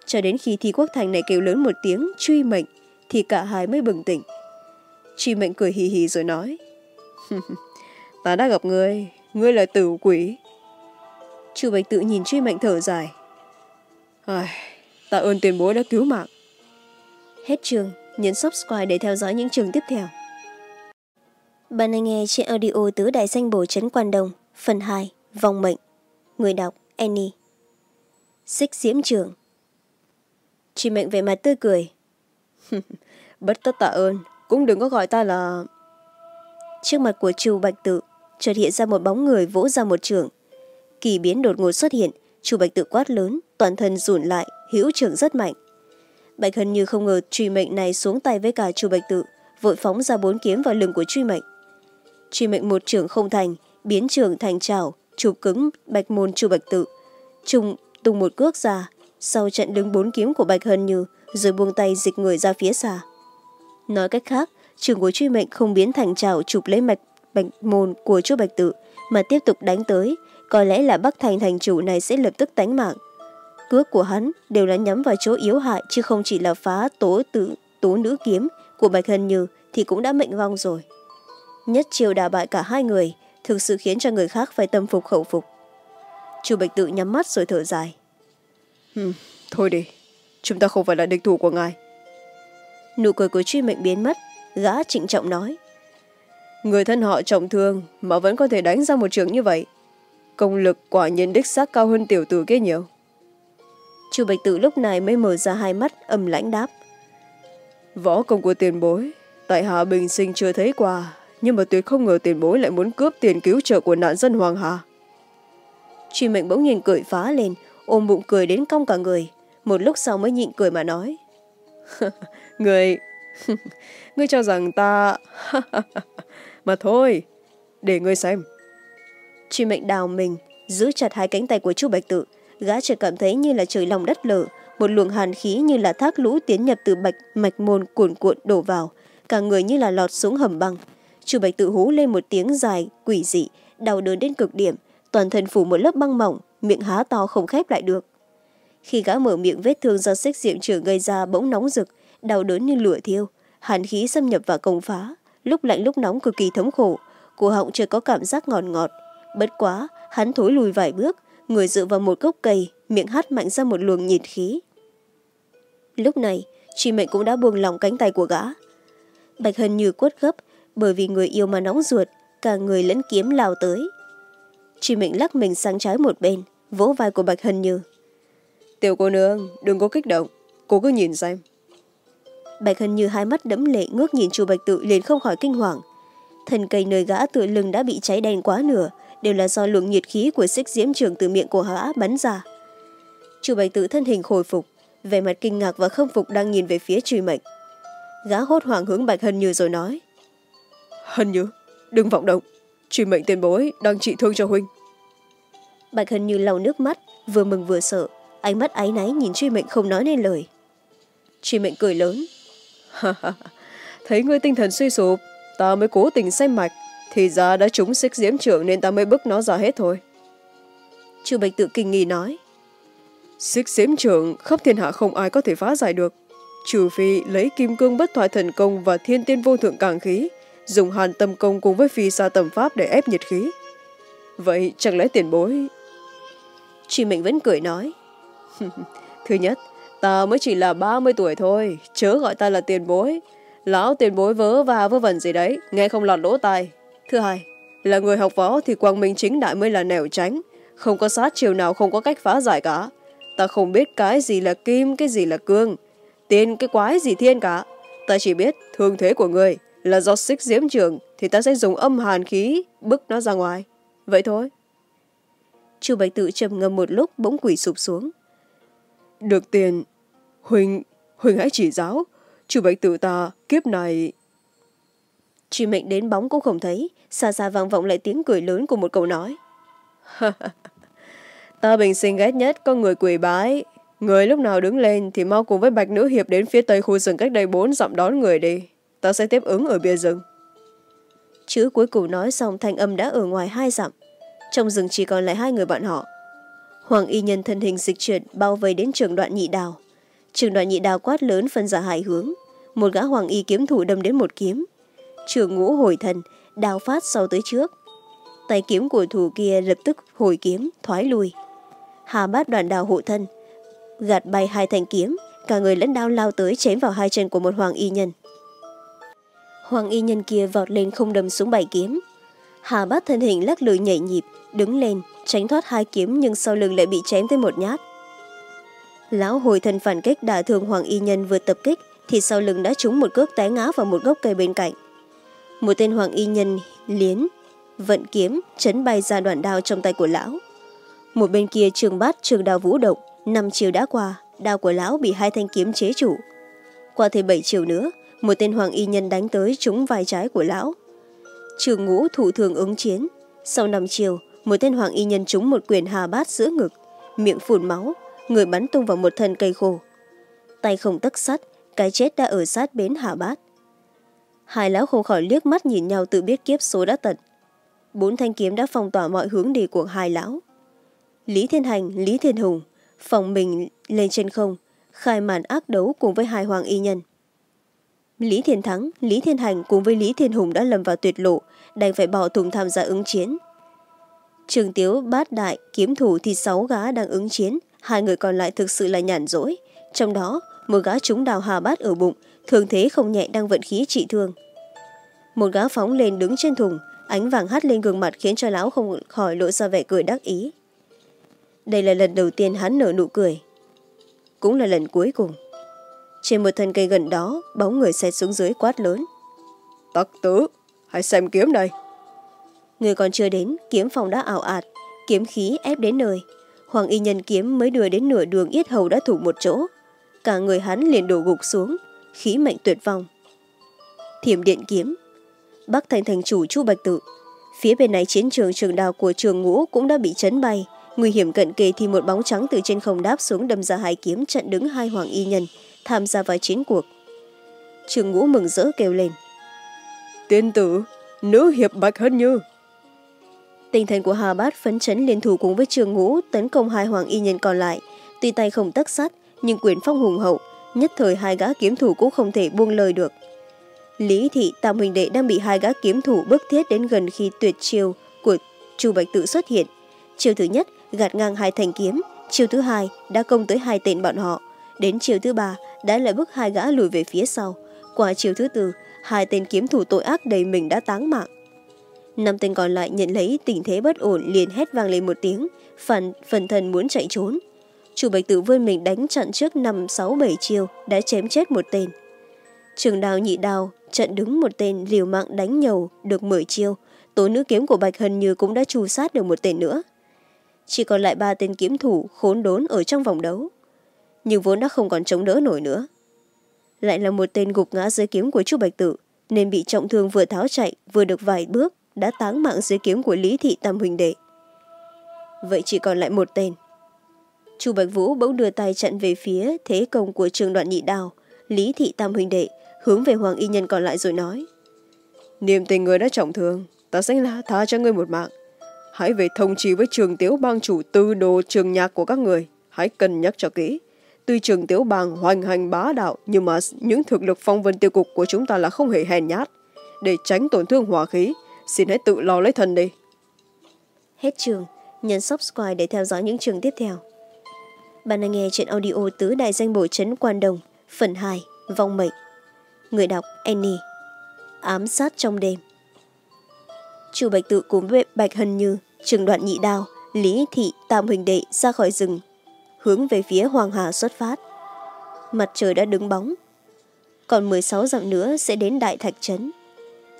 Cho đến khi thi quốc thành này kêu lớn một tiếng, truy mệnh, thì cả hai mới bừng tỉnh. Chi mệnh cười hì hì rồi nói. <laughs> Ta đã gặp ngươi ngươi là tử quỷ. Chu bạch tự nhìn truy mệnh thở dài. Ai, tạ ơn tiền bối đã cứu mạng. Hết trường nhấn subscribe để theo dõi những trường tiếp theo. Bạn đang nghe trên audio tứ đại danh bổ trấn quan đông phần hai vòng mệnh. Người đọc annie. Xích diễm trường. Truy mệnh về mặt tươi cười. <laughs> bất tất tạ ơn cũng đừng có gọi ta là trước mặt của chu bạch tự, chợt hiện ra một bóng người vỗ ra một trường. Kỳ biến đột ngột xuất hiện, chu bạch tự quát lớn, toàn thân rủn lại, hữu trường rất mạnh. Bạch hân như không ngờ truy mệnh này xuống tay với cả chu bạch tự, vội phóng ra bốn kiếm vào lưng của truy mệnh. Truy mệnh một trường không thành, biến trường thành trào chụp cứng bạch môn chu bạch tự. Trùng, tung một cước ra, sau trận đứng bốn kiếm của bạch hân như, rồi buông tay dịch người ra phía xa nói cách khác, trường của truy mệnh không biến thành trào chụp lấy mạch bạch môn của chu bạch tự mà tiếp tục đánh tới. Có lẽ là bắc thành thành chủ này sẽ lập tức tánh mạng. Cước của hắn đều là nhắm vào chỗ yếu hại, chứ không chỉ là phá tố tự tố nữ kiếm của bạch hân như thì cũng đã mệnh vong rồi. Nhất chiều đà bại cả hai người, thực sự khiến cho người khác phải tâm phục khẩu phục. Chu bạch tự nhắm mắt rồi thở dài. Thôi đi. Chúng ta không phải là địch thủ của ngài nụ cười của truy mệnh biến mất, gã trịnh trọng nói. Người thân họ trọng thương mà vẫn có thể đánh ra một trường như vậy. Công lực quả nhiên đích xác cao hơn tiểu tử kia nhiều. Chu bạch Tử lúc này mới mở ra hai mắt, âm lãnh đáp. Võ công của tiền bối, tại hạ bình sinh chưa thấy qua, nhưng mà tuyệt không ngờ tiền bối lại muốn cướp tiền cứu trợ của nạn dân hoàng hà. Truy mệnh bỗng nhìn cười phá lên, ôm bụng cười đến cong cả người. Một lúc sau mới nhịn cười mà nói. <laughs> người <laughs> ngươi cho rằng ta <laughs> mà thôi, để ngươi xem. Truy mệnh đào mình, giữ chặt hai cánh tay của chu bạch tự. Gã chợt cảm thấy như là trời lòng đất lở, một luồng hàn khí như là thác lũ tiến nhập từ bạch, mạch môn cuồn cuộn đổ vào, cả người như là lọt xuống hầm băng. Chu bạch tự hú lên một tiếng dài, quỷ dị, đau đớn đến cực điểm. Toàn thân phủ một lớp băng mỏng, miệng há to không khép lại được. Khi gã mở miệng vết thương do xích diệm trưởng gây ra bỗng nóng rực đau đớn như lửa thiêu. Hàn khí xâm nhập vào công phá. Lúc lạnh, lúc nóng cực kỳ thống khổ. Cổ họng chưa có cảm giác ngọt ngọt. Bất quá, hắn thối lùi vài bước, người dựa vào một gốc cây, miệng hắt mạnh ra một luồng nhiệt khí. Lúc này chị mệnh cũng đã buông lỏng cánh tay của gã. Bạch hân như quất gấp, bởi vì người yêu mà nóng ruột, cả người lẫn kiếm lao tới. Chị mệnh lắc mình sang trái một bên, vỗ vai của bạch hân như. Tiểu cô nương, đừng có kích động. Cô cứ nhìn xem bạch hân như hai mắt đẫm lệ ngước nhìn chu bạch tự liền không khỏi kinh hoàng. Thân cây nơi gã tựa lưng đã bị cháy đen quá nửa đều là do luồng nhiệt khí của xích diễm trường từ miệng của gã bắn ra. Chu bạch tự thân hình hồi phục vẻ mặt kinh ngạc và khâm phục đang nhìn về phía truy mệnh. Gã hốt hoảng hướng bạch hân như rồi nói hân như đừng vọng động. Truy mệnh tiền bối đang trị thương cho huynh. Bạch hân như lau nước mắt vừa mừng vừa sợ ánh mắt áy náy nhìn truy mệnh không nói nên lời. Truy mệnh cười lớn <laughs> thấy ngươi tinh thần suy sụp ta mới cố tình xem mạch thì ra đã trúng xích diễm trưởng nên ta mới bức nó ra hết thôi. Chu bạch tự kinh nghi nói. Xích diễm trưởng khắp thiên hạ không ai có thể phá giải được. Trừ phi lấy kim cương bất thoại thần công và thiên tiên vô thượng càng khí dùng hàn tâm công cùng với phi sa tầm pháp để ép nhiệt khí. Vậy chẳng lẽ tiền bối? Truy mệnh vẫn cười nói. <laughs> Thứ nhất ta mới chỉ là ba mươi tuổi thôi, chớ gọi ta là tiền bối. Lão tiền bối vớ và vớ vẩn gì đấy, nghe không lọt lỗ tai. Thứ hai, là người học võ thì quang minh chính đại mới là nẻo tránh. Không có sát chiều nào không có cách phá giải cả. Ta không biết cái gì là kim, cái gì là cương, Tiền cái quái gì thiên cả. Ta chỉ biết thương thế của người là do xích diễm trường thì ta sẽ dùng âm hàn khí bức nó ra ngoài. Vậy thôi. Chu bạch tự trầm ngâm một lúc, bỗng quỷ sụp xuống được tiền huỳnh huỳnh hãy chỉ giáo. Chu bạch tự ta kiếp này. Truy mệnh đến bóng cũng không thấy. Xa xa vang vọng lại tiếng cười lớn của một câu nói. <laughs> Ta bình sinh ghét nhất có người quỳ bái. Người lúc nào đứng lên thì mau cùng với bạch nữ hiệp đến phía tây khu rừng cách đây bốn dặm đón người đi. Ta sẽ tiếp ứng ở bia rừng. Chữ cuối cùng nói xong thanh âm đã ở ngoài hai dặm. Trong rừng chỉ còn lại hai người bạn họ hoàng y nhân thân hình dịch chuyển bao vây đến trường đoạn nhị đào. Trường đoạn nhị đào quát lớn phân ra hai hướng. Một gã hoàng y kiếm thủ đâm đến một kiếm. Trường ngũ hồi thần, đào phát sau tới trước. Tay kiếm của thủ kia lập tức hồi kiếm, thoái lui. Hà bát đoàn đào hộ thân, gạt bay hai thanh kiếm, cả người lẫn đao lao tới chém vào hai chân của một hoàng y nhân. Hoàng y nhân kia vọt lên không đâm xuống bảy kiếm. Hà bát thân hình lắc lư nhảy nhịp, đứng lên tránh thoát hai kiếm nhưng sau lưng lại bị chém tới một nhát. Lão hồi thân phản kích đả thương hoàng y nhân vừa tập kích thì sau lưng đã trúng một cước té ngã vào một gốc cây bên cạnh. Một tên hoàng y nhân liến, vận kiếm, chấn bay ra đoạn đao trong tay của lão. Một bên kia trường bát, trường đao vũ động, năm chiều đã qua, đao của lão bị hai thanh kiếm chế chủ. Qua thêm bảy chiều nữa, một tên hoàng y nhân đánh tới trúng vai trái của lão. Trường ngũ thủ thường ứng chiến, sau năm chiều một tên hoàng y nhân trúng một quyền hà bát giữa ngực, miệng phun máu, người bắn tung vào một thân cây khô. Tay không tấc sắt, cái chết đã ở sát bến hà bát. Hai lão không khỏi liếc mắt nhìn nhau tự biết kiếp số đã tận. Bốn thanh kiếm đã phong tỏa mọi hướng đi của hai lão. Lý thiên hành, lý thiên hùng, phòng mình lên trên không, khai màn ác đấu cùng với hai hoàng y nhân. Lý thiên thắng, lý thiên hành cùng với lý thiên hùng đã lầm vào tuyệt lộ, đành phải bỏ thùng tham gia ứng chiến trường tiếu, bát đại, kiếm thủ thì sáu gã đang ứng chiến, hai người còn lại thực sự là nhản rỗi. Trong đó, một gã trúng đào hà bát ở bụng, thường thế không nhẹ đang vận khí trị thương. Một gã phóng lên đứng trên thùng, ánh vàng hắt lên gương mặt khiến cho lão không khỏi lộ ra vẻ cười đắc ý. Đây là lần đầu tiên hắn nở nụ cười. Cũng là lần cuối cùng. Trên một thân cây gần đó, bóng người xẹt xuống dưới quát lớn. Tắc tứ hãy xem kiếm đây người còn chưa đến, kiếm phòng đã ảo ạt, kiếm khí ép đến nơi. Hoàng y nhân kiếm mới đưa đến nửa đường yết hầu đã thủ một chỗ. Cả người hắn liền đổ gục xuống, khí mệnh tuyệt vong. Thiểm điện kiếm. Bắc thành thành chủ chu bạch tự, phía bên này chiến trường trường đào của trường ngũ cũng đã bị chấn bay. Nguy hiểm cận kề thì một bóng trắng từ trên không đáp xuống đâm ra hai kiếm chặn đứng hai hoàng y nhân, tham gia vào chiến cuộc. Trường ngũ mừng rỡ kêu lên. Tiên tử, nữ hiệp bạch hân như tinh thần của hà bát phấn chấn liên thủ cùng với trường ngũ tấn công hai hoàng y nhân còn lại. Tuy tay không tất sắt nhưng quyền phong hùng hậu, nhất thời hai gã kiếm thủ cũng không thể buông lời được. Lý thị, tam huỳnh đệ đang bị hai gã kiếm thủ bức thiết đến gần khi tuyệt chiêu của chu bạch tự xuất hiện. Chiêu thứ nhất, gạt ngang hai thành kiếm. Chiêu thứ hai, đã công tới hai tên bọn họ. Đến chiêu thứ ba, đã lại bức hai gã lùi về phía sau. Qua chiêu thứ tư, hai tên kiếm thủ tội ác đầy mình đã táng mạng năm tên còn lại nhận lấy tình thế bất ổn liền hét vang lên một tiếng phần phần thần muốn chạy trốn. Chủ bạch tử vươn mình đánh chặn trước năm, sáu, bảy chiêu, đã chém chết một tên. Trường đào nhị đào trận đứng một tên liều mạng đánh nhầu, được mười chiêu. Tố nữ kiếm của bạch hần như cũng đã trù sát được một tên nữa. Chỉ còn lại ba tên kiếm thủ khốn đốn ở trong vòng đấu. Nhưng vốn đã không còn chống đỡ nổi nữa. Lại là một tên gục ngã dưới kiếm của chu bạch tử, nên bị trọng thương vừa tháo chạy, vừa được vài bước đã táng mạng dưới kiếm của lý thị tam huỳnh đệ. Vậy chỉ còn lại một tên. Chu bạch vũ bỗng đưa tay chặn về phía thế công của trường đoạn nhị đào lý thị tam huỳnh đệ, hướng về hoàng y nhân còn lại rồi nói, niềm tình người đã trọng thương, ta sẽ là tha cho ngươi một mạng. Hãy về thông trì với trường tiếu bang chủ tư đồ trường nhạc của các người, hãy cân nhắc cho kỹ. Tuy trường tiếu bang hoành hành bá đạo, nhưng mà những thực lực phong vân tiêu cục của chúng ta là không hề hèn nhát. Để tránh tổn thương hỏa khí xin hãy tự lo lấy thân đi. Hết trường, nhấn subscribe để theo dõi những trường tiếp theo. Bạn đang nghe chuyện audio tứ đại danh bổ trấn quan đồng, phần hai vong mệnh. Người đọc, annie. Ám sát trong đêm. Chu bạch tự cùng với bạch hân như, trường đoạn nhị đao, lý thị, tam huỳnh đệ ra khỏi rừng, hướng về phía hoàng hà xuất phát. Mặt trời đã đứng bóng. Còn m sáu dặm nữa sẽ đến đại thạch trấn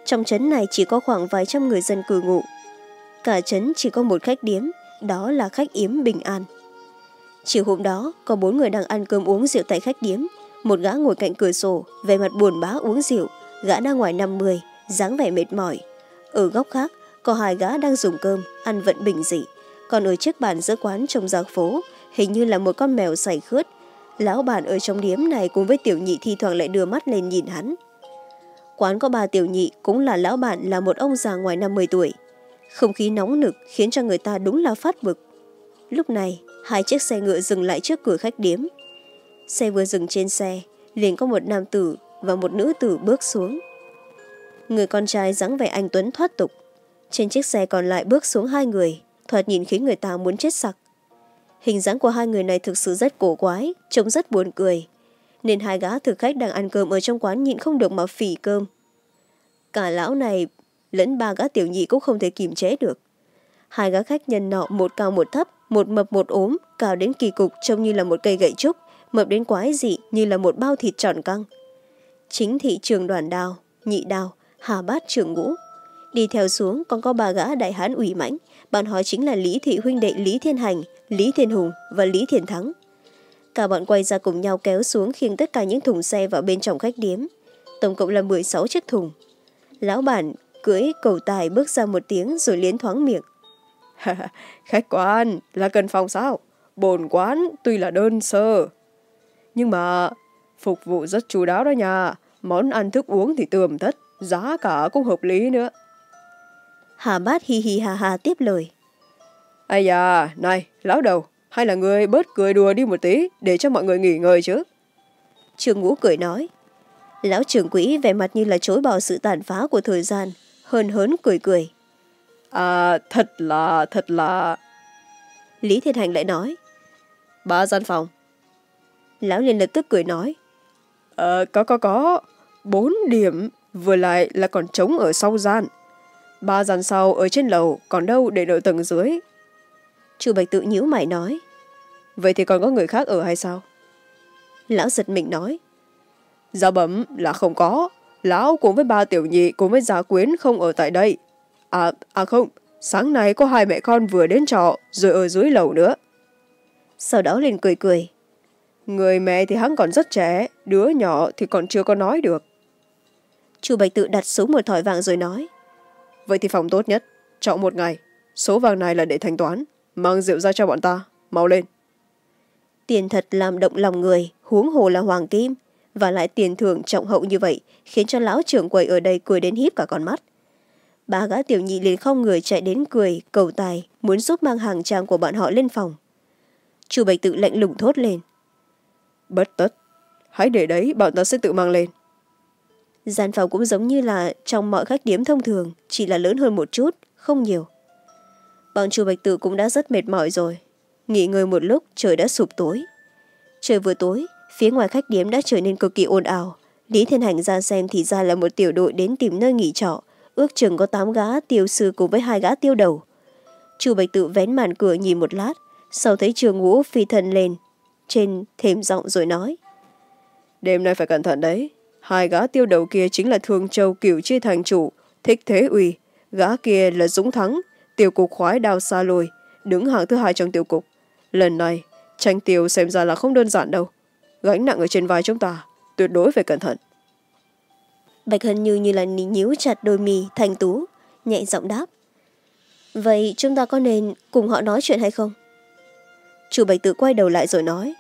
trong trấn này chỉ có khoảng vài trăm người dân cư ngụ. Cả trấn chỉ có một khách điếm, đó là khách yếm bình an. Chiều hôm đó, có bốn người đang ăn cơm uống rượu tại khách điếm. Một gã ngồi cạnh cửa sổ về mặt buồn bã uống rượu. Gã đang ngoài năm mươi, dáng vẻ mệt mỏi. Ở góc khác, có hai gã đang dùng cơm, ăn vận bình dị. Còn ở chiếc bàn giữa quán trong giặc phố, hình như là một con mèo say khướt. Lão bản ở trong điếm này cùng với tiểu nhị thi thoảng lại đưa mắt lên nhìn hắn quán có ba tiểu nhị cũng là lão bạn là một ông già ngoài năm mươi tuổi. Không khí nóng nực khiến cho người ta đúng là phát bực. Lúc này, hai chiếc xe ngựa dừng lại trước cửa khách điếm. Xe vừa dừng trên xe, liền có một nam tử và một nữ tử bước xuống. Người con trai dáng vẻ anh tuấn thoát tục. Trên chiếc xe còn lại bước xuống hai người, thoạt nhìn khiến người ta muốn chết sặc. Hình dáng của hai người này thực sự rất cổ quái, trông rất buồn cười nên hai gã thực khách đang ăn cơm ở trong quán nhịn không được mà phỉ cơm. Cả lão này lẫn ba gã tiểu nhị cũng không thể kiềm chế được. Hai gã khách nhân nọ một cao một thấp, một mập một ốm, cao đến kỳ cục trông như là một cây gậy trúc, mập đến quái dị như là một bao thịt tròn căng. Chính thị trường đoàn đào, nhị đào, hà bát trường ngũ. Đi theo xuống còn có ba gã đại hán ủy mãnh, bọn họ chính là lý thị huynh đệ lý thiên hành, lý thiên hùng và lý thiên thắng cả bọn quay ra cùng nhau kéo xuống khiêng tất cả những thùng xe vào bên trong khách điếm. Tổng cộng là m sáu chiếc thùng. Lão bản cưỡi cầu tài bước ra một tiếng rồi liến thoáng miệng. <laughs> Khách quan là cần phòng sao? Bồn quán tuy là đơn sơ nhưng mà phục vụ rất chú đáo đó nha. Món ăn thức uống thì tươm tất giá cả cũng hợp lý nữa. Hà bát hi hi hà hà tiếp lời. Ai da này lão đầu hay là người bớt cười đùa đi một tí để cho mọi người nghỉ ngơi chứ trường ngũ cười nói lão trưởng quỹ vẻ mặt như là chối bỏ sự tàn phá của thời gian hờn hớn cười cười À, thật là, thật là... Lý Thiên Hành lại nói. Ba gian phòng. Lão liền lập tức cười nói. Ờ, có, có, có. Bốn điểm, vừa lại là còn trống ở sau gian. Ba gian sau ở trên lầu, còn đâu để đợi tầng dưới. Chu Bạch tự nhíu mày nói. Vậy thì còn có người khác ở hay sao? Lão giật mình nói. Giáo bấm là không có. Lão cùng với ba tiểu nhị cùng với gia quyến không ở tại đây. À, à không, sáng nay có hai mẹ con vừa đến trọ rồi ở dưới lầu nữa. Sau đó liền cười cười. Người mẹ thì hắn còn rất trẻ, đứa nhỏ thì còn chưa có nói được. Chu Bạch tự đặt xuống một thỏi vàng rồi nói. Vậy thì phòng tốt nhất, chọn một ngày. Số vàng này là để thanh toán. Mang rượu ra cho bọn ta, mau lên. Tiền thật làm động lòng người, huống hồ là hoàng kim. Và lại tiền thưởng trọng hậu như vậy, khiến cho lão trưởng quầy ở đây cười đến híp cả con mắt. Ba gã tiểu nhị liền không người chạy đến cười, cầu tài, muốn giúp mang hàng trang của bọn họ lên phòng. Chu Bạch tự lạnh lùng thốt lên. Bất tất, hãy để đấy, bọn ta sẽ tự mang lên. Gian phòng cũng giống như là trong mọi khách điếm thông thường, chỉ là lớn hơn một chút, không nhiều. Bọn chu Bạch Tự cũng đã rất mệt mỏi rồi. Nghỉ ngơi một lúc, trời đã sụp tối. Trời vừa tối, phía ngoài khách điếm đã trở nên cực kỳ ồn ào. Lý Thiên Hành ra xem thì ra là một tiểu đội đến tìm nơi nghỉ trọ. Ước chừng có tám gã tiêu sư cùng với hai gã tiêu đầu. Chu Bạch Tự vén màn cửa nhìn một lát, sau thấy trường ngũ phi thân lên, trên thềm giọng rồi nói. Đêm nay phải cẩn thận đấy. Hai gã tiêu đầu kia chính là Thương Châu cửu chi thành chủ, thích thế uy. Gã kia là Dũng Thắng, tiểu cục khoái đao xa lôi, đứng hàng thứ hai trong tiểu cục. Lần này, tranh tiêu xem ra là không đơn giản đâu. Gánh nặng ở trên vai chúng ta, tuyệt đối phải cẩn thận. Bạch Hân như như là nhíu chặt đôi mì thành tú, nhẹ giọng đáp. Vậy chúng ta có nên cùng họ nói chuyện hay không? Chủ bạch tự quay đầu lại rồi nói.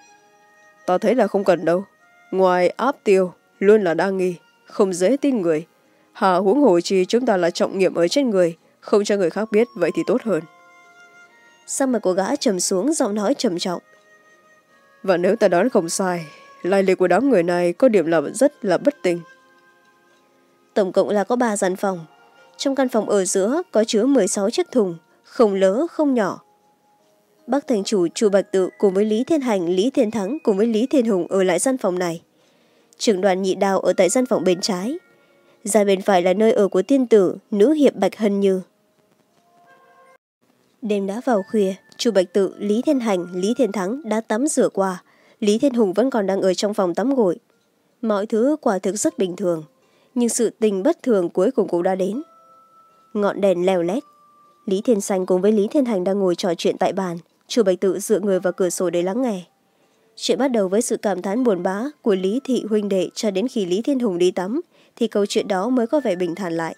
Ta thấy là không cần đâu. Ngoài áp tiêu, luôn là đa nghi, không dễ tin người. Hà huống hồ chi chúng ta là trọng nghiệm ở trên người, không cho người khác biết vậy thì tốt hơn. Sao mà của gã trầm xuống giọng nói trầm trọng. Và nếu ta đoán không sai, lai lịch của đám người này có điểm là rất là bất tình. Tổng cộng là có ba gian phòng. Trong căn phòng ở giữa có chứa 16 chiếc thùng, không lớn không nhỏ. Bác thành chủ Chu Bạch Tự cùng với Lý Thiên Hành, Lý Thiên Thắng cùng với Lý Thiên Hùng ở lại gian phòng này. Trưởng đoàn nhị đào ở tại gian phòng bên trái. Ra bên phải là nơi ở của tiên tử, nữ hiệp Bạch Hân Như. Đêm đã vào khuya, Chu Bạch Tự, Lý Thiên Hành, Lý Thiên Thắng đã tắm rửa qua. Lý Thiên Hùng vẫn còn đang ở trong phòng tắm gội. Mọi thứ quả thực rất bình thường, nhưng sự tình bất thường cuối cùng cũng đã đến. Ngọn đèn leo lét. Lý Thiên Xanh cùng với Lý Thiên Hành đang ngồi trò chuyện tại bàn. Chu Bạch Tự dựa người vào cửa sổ để lắng nghe. Chuyện bắt đầu với sự cảm thán buồn bã của Lý Thị huynh đệ cho đến khi Lý Thiên Hùng đi tắm, thì câu chuyện đó mới có vẻ bình thản lại.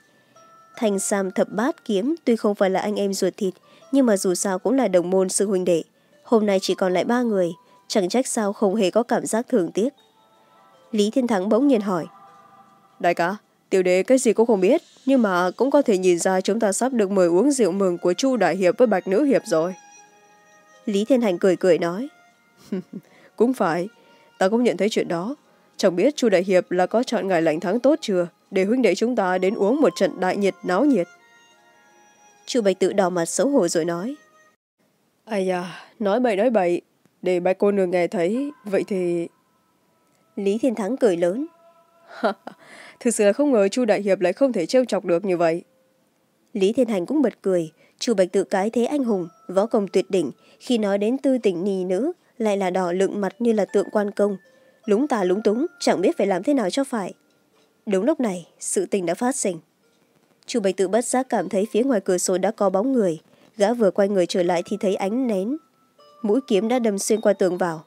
Thành Sam thập bát kiếm tuy không phải là anh em ruột thịt, nhưng mà dù sao cũng là đồng môn sư huynh đệ. Hôm nay chỉ còn lại ba người, chẳng trách sao không hề có cảm giác thường tiếc. Lý Thiên Thắng bỗng nhiên hỏi. Đại ca, tiểu đệ cái gì cũng không biết, nhưng mà cũng có thể nhìn ra chúng ta sắp được mời uống rượu mừng của Chu Đại Hiệp với Bạch Nữ Hiệp rồi. Lý Thiên Hành cười cười nói. <laughs> cũng phải, ta cũng nhận thấy chuyện đó. Chẳng biết Chu Đại Hiệp là có chọn ngày lành tháng tốt chưa, để huynh đệ chúng ta đến uống một trận đại nhiệt náo nhiệt. Chu Bạch tự đỏ mặt xấu hổ rồi nói. Ai da, nói bậy nói bậy, để bạch cô nương nghe thấy, vậy thì... Lý Thiên Thắng cười lớn. Thực sự là không ngờ Chu Đại Hiệp lại không thể trêu chọc được như vậy. Lý Thiên Hành cũng bật cười, Chu Bạch tự cái thế anh hùng, võ công tuyệt đỉnh, khi nói đến tư tình nì nữ, lại là đỏ lượng mặt như là tượng quan công. Lúng tà lúng túng, chẳng biết phải làm thế nào cho phải. Đúng lúc này, sự tình đã phát sinh. Chu Bạch tự bất giác cảm thấy phía ngoài cửa sổ đã có bóng người. Gã vừa quay người trở lại thì thấy ánh nén. Mũi kiếm đã đâm xuyên qua tường vào.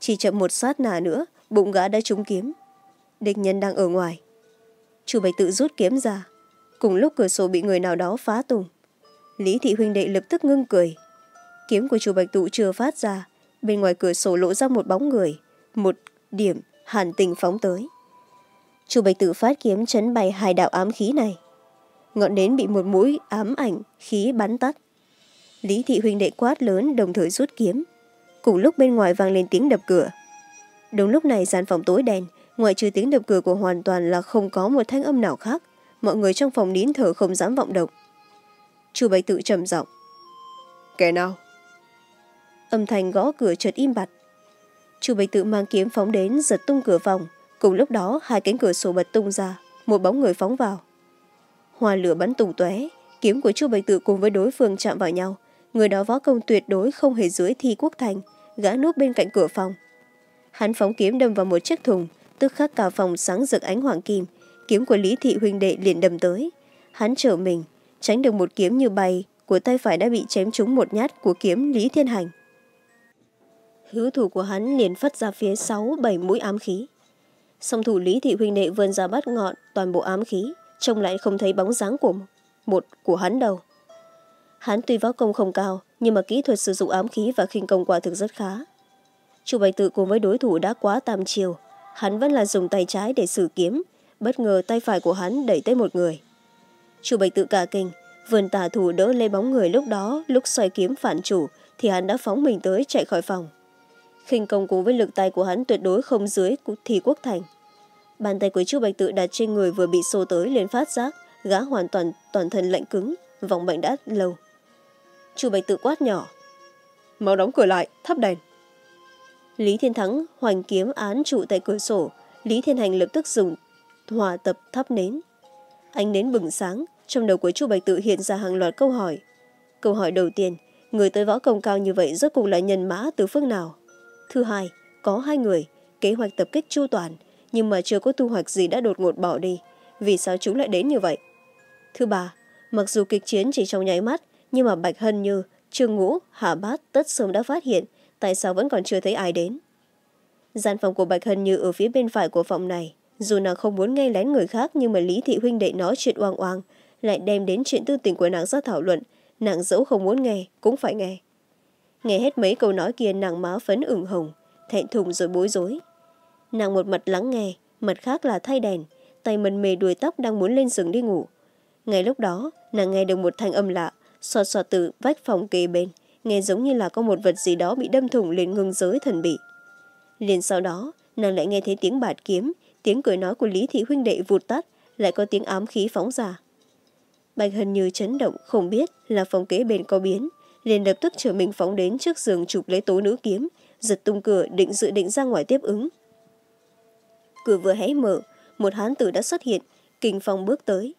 Chỉ chậm một sát nà nữa, bụng gã đã trúng kiếm. Địch nhân đang ở ngoài. Chu Bạch tự rút kiếm ra. Cùng lúc cửa sổ bị người nào đó phá tung. Lý thị huynh đệ lập tức ngưng cười. Kiếm của chu Bạch Tụ chưa phát ra. Bên ngoài cửa sổ lộ ra một bóng người. Một điểm hàn tình phóng tới. Chu Bạch Tự phát kiếm chấn bay hai đạo ám khí này. Ngọn nến bị một mũi ám ảnh, khí bắn tắt. Lý thị huynh đệ quát lớn đồng thời rút kiếm. Cùng lúc bên ngoài vang lên tiếng đập cửa. Đúng lúc này gian phòng tối đen, ngoại trừ tiếng đập cửa của hoàn toàn là không có một thanh âm nào khác. Mọi người trong phòng nín thở không dám vọng động. chu bạch tự trầm giọng kẻ nào âm thanh gõ cửa chợt im bặt chu bạch tự mang kiếm phóng đến giật tung cửa phòng cùng lúc đó hai cánh cửa sổ bật tung ra một bóng người phóng vào hoa lửa bắn tung tóe. Kiếm của chu bạch tự cùng với đối phương chạm vào nhau. Người đó võ công tuyệt đối không hề dưới thi quốc thành, gã núp bên cạnh cửa phòng. Hắn phóng kiếm đâm vào một chiếc thùng, tức khắc cả phòng sáng rực ánh hoàng kim. Kiếm của lý thị huynh đệ liền đâm tới. Hắn trở mình, tránh được một kiếm như bay, của tay phải đã bị chém trúng một nhát của kiếm lý thiên hành. Hữu thủ của hắn liền phất ra phía sáu bảy mũi ám khí. Song thủ lý thị huynh đệ vươn ra bắt ngọn toàn bộ ám khí trông lại không thấy bóng dáng của một, của hắn đâu. Hắn tuy võ công không cao, nhưng mà kỹ thuật sử dụng ám khí và khinh công quả thực rất khá. Chu bạch tự cùng với đối thủ đã quá tam chiều. Hắn vẫn là dùng tay trái để sử kiếm, bất ngờ tay phải của hắn đẩy tới một người. Chu bạch tự cả kinh, vườn tả thủ đỡ lấy bóng người lúc đó, lúc xoay kiếm phản chủ, thì hắn đã phóng mình tới chạy khỏi phòng. Khinh công cùng với lực tay của hắn tuyệt đối không dưới thì quốc thành bàn tay của chu bạch tự đặt trên người vừa bị xô tới lên phát giác, gã hoàn toàn toàn thân lạnh cứng, vòng bệnh đã lâu. Chu bạch tự quát nhỏ, mau đóng cửa lại, thắp đèn. Lý thiên thắng hoành kiếm án trụ tại cửa sổ, lý thiên hành lập tức dùng hòa tập thắp nến. Ánh nến bừng sáng, trong đầu của chu bạch tự hiện ra hàng loạt câu hỏi. Câu hỏi đầu tiên, người tới võ công cao như vậy rốt cuộc là nhân mã từ phương nào? Thứ hai, có hai người, kế hoạch tập kích chu toàn nhưng mà chưa có thu hoạch gì đã đột ngột bỏ đi. Vì sao chúng lại đến như vậy? Thứ ba, mặc dù kịch chiến chỉ trong nháy mắt, nhưng mà bạch hân như, trương ngũ, hạ bát, tất sớm đã phát hiện tại sao vẫn còn chưa thấy ai đến. Gian phòng của bạch hân như ở phía bên phải của phòng này, dù nàng không muốn nghe lén người khác nhưng mà lý thị huynh đệ nói chuyện oang oang, lại đem đến chuyện tư tình của nàng ra thảo luận. Nàng dẫu không muốn nghe, cũng phải nghe. Nghe hết mấy câu nói kia, nàng má phấn ửng hồng, thẹn thùng rồi bối rối nàng một mặt lắng nghe mặt khác là thay đèn, tay mần mề đuôi tóc đang muốn lên giường đi ngủ. Ngay lúc đó, nàng nghe được một thanh âm lạ sọt sọt từ vách phòng kề bên, nghe giống như là có một vật gì đó bị đâm thủng lên ngưng giới thần bị. Liền sau đó, nàng lại nghe thấy tiếng bạt kiếm, tiếng cười nói của lý thị huynh đệ vụt tắt, lại có tiếng ám khí phóng ra. Bạch hân như chấn động, không biết là phòng kế bên có biến, liền lập tức trở mình phóng đến trước giường chụp lấy tố nữ kiếm, giật tung cửa định dự định ra ngoài tiếp ứng cửa vừa hé mở, một hán tử đã xuất hiện, kinh phong bước tới.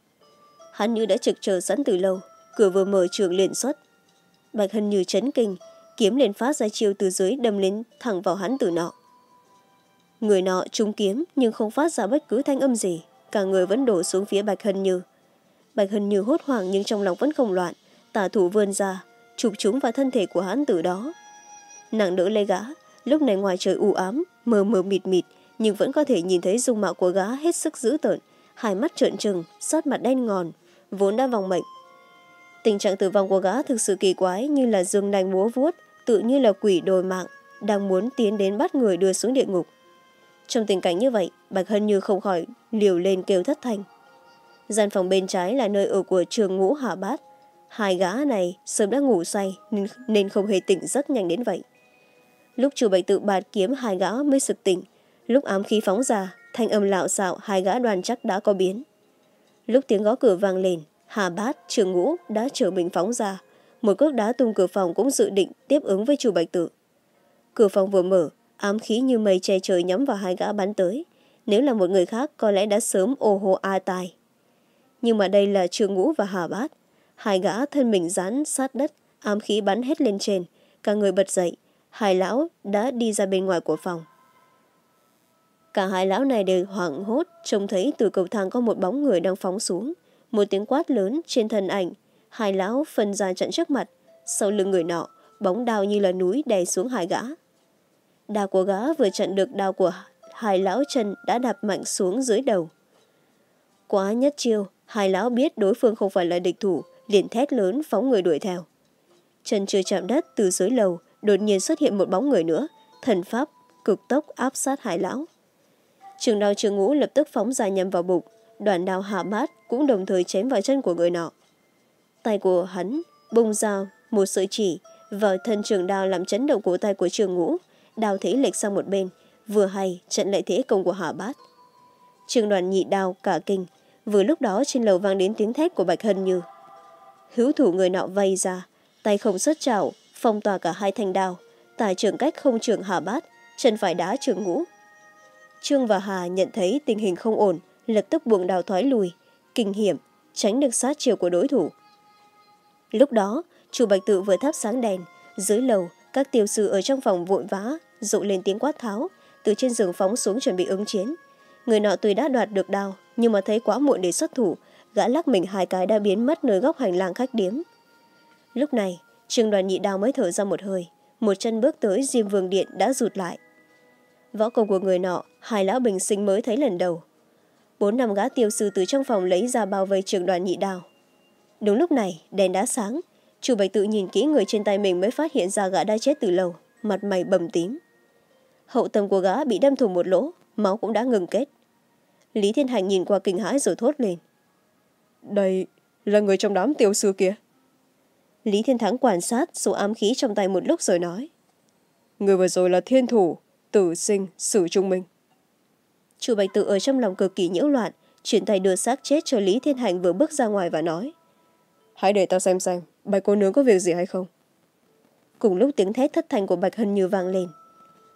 Hắn như đã trực chờ sẵn từ lâu, cửa vừa mở trường liền xuất. Bạch hân như chấn kinh, kiếm liền phát ra chiêu từ dưới đâm lên thẳng vào hắn tử nọ. Người nọ trúng kiếm nhưng không phát ra bất cứ thanh âm gì, cả người vẫn đổ xuống phía bạch hân như. Bạch hân như hốt hoảng nhưng trong lòng vẫn không loạn, tả thủ vươn ra, chụp chúng vào thân thể của hắn tử đó. Nàng đỡ lê gã, lúc này ngoài trời u ám, mờ mờ mịt mịt nhưng vẫn có thể nhìn thấy dung mạo của gã hết sức dữ tợn hai mắt trợn trừng sát mặt đen ngòn vốn đã vòng mệnh. Tình trạng tử vong của gã thực sự kỳ quái như là dương nành múa vuốt tự như là quỷ đồi mạng đang muốn tiến đến bắt người đưa xuống địa ngục. Trong tình cảnh như vậy bạch hân như không khỏi liều lên kêu thất thanh. Gian phòng bên trái là nơi ở của trường ngũ hạ bát. Hai gã này sớm đã ngủ say nên, nên không hề tỉnh giấc nhanh đến vậy. Lúc chủ bạch tự bạt kiếm hai gã mới sực tỉnh lúc ám khí phóng ra, thanh âm lạo xạo hai gã đoàn chắc đã có biến. Lúc tiếng gõ cửa vang lên, hà bát, trường ngũ đã trở mình phóng ra. Một cước đá tung cửa phòng cũng dự định tiếp ứng với chủ bạch tự cửa phòng vừa mở, ám khí như mây che trời nhắm vào hai gã bắn tới. Nếu là một người khác, có lẽ đã sớm ô hô a tài nhưng mà đây là trường ngũ và hà bát. Hai gã thân mình dán sát đất, ám khí bắn hết lên trên. Cả người bật dậy, hai lão đã đi ra bên ngoài của phòng cả hai lão này đều hoảng hốt, trông thấy từ cầu thang có một bóng người đang phóng xuống. Một tiếng quát lớn trên thân ảnh. Hai lão phân ra trận trước mặt. Sau lưng người nọ, bóng đao như là núi đè xuống hai gã. Đao của gã vừa chặn được đao của hai lão chân đã đạp mạnh xuống dưới đầu. Quá nhất chiêu, hai lão biết đối phương không phải là địch thủ, liền thét lớn phóng người đuổi theo. Chân chưa chạm đất từ dưới lầu, đột nhiên xuất hiện một bóng người nữa. Thần pháp, cực tốc áp sát hai lão trường đao trường ngũ lập tức phóng ra nhầm vào bụng. Đoàn đao hạ mát cũng đồng thời chém vào chân của người nọ. Tay của hắn bung ra một sợi chỉ vào thân trường đao làm chấn động cổ tay của trường ngũ đao thế lệch sang một bên, vừa hay trận lại thế công của hạ bát. Trường đoàn nhị đao cả kinh, vừa lúc đó trên lầu vang đến tiếng thét của bạch hân như. Hữu thủ người nọ vây ra, tay không xuất trào phong tỏa cả hai thanh đao. Tài trường cách không trường hà bát, chân phải đá trường ngũ trương và hà nhận thấy tình hình không ổn, lập tức buông đào thoái lùi, kinh hiểm, tránh được sát chiều của đối thủ. Lúc đó chủ bạch tự vừa thắp sáng đèn, dưới lầu, các tiêu sư ở trong phòng vội vã, rộ lên tiếng quát tháo, từ trên giường phóng xuống chuẩn bị ứng chiến. Người nọ tuy đã đoạt được đao, nhưng mà thấy quá muộn để xuất thủ, gã lắc mình hai cái đã biến mất nơi góc hành lang khách điếm. Lúc này trường đoàn nhị đao mới thở ra một hơi, một chân bước tới diêm vương điện đã rụt lại võ công của người nọ hai lão bình sinh mới thấy lần đầu. Bốn năm gã tiêu sư từ trong phòng lấy ra bao vây trường đoàn nhị đao đúng lúc này đèn đã sáng. Chủ bạch tự nhìn kỹ người trên tay mình mới phát hiện ra gã đã chết từ lâu mặt mày bầm tím. Hậu tâm của gã bị đâm thủng một lỗ máu cũng đã ngừng kết. Lý thiên hành nhìn qua kinh hãi rồi thốt lên. Đây là người trong đám tiêu sư kia. Lý thiên thắng quan sát số ám khí trong tay một lúc rồi nói. Người vừa rồi là thiên thủ tử sinh sử trung minh. Chủ bạch tự ở trong lòng cực kỳ nhiễu loạn chuyển tay đưa xác chết cho lý thiên hành vừa bước ra ngoài và nói. Hãy để ta xem xem bạch cô nương có việc gì hay không? Cùng lúc tiếng thét thất thanh của bạch hân như vang lên.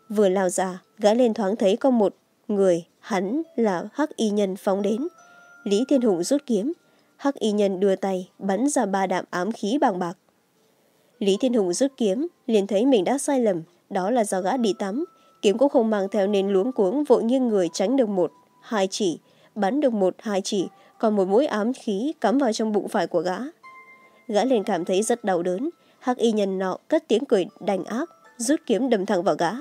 Vừa lao ra gã lên thoáng thấy có một người hắn là hắc y nhân phóng đến. Lý thiên hùng rút kiếm hắc y nhân đưa tay bắn ra ba đạm ám khí bằng bạc. Lý thiên hùng rút kiếm liền thấy mình đã sai lầm đó là do gã đi tắm kiếm cũng không mang theo nên luống cuống, vội nghiêng người tránh được một, hai chỉ, bắn được một, hai chỉ, còn một mũi ám khí cắm vào trong bụng phải của gã. Gã liền cảm thấy rất đau đớn, hắc y nhân nọ cất tiếng cười đành ác, rút kiếm đâm thẳng vào gã.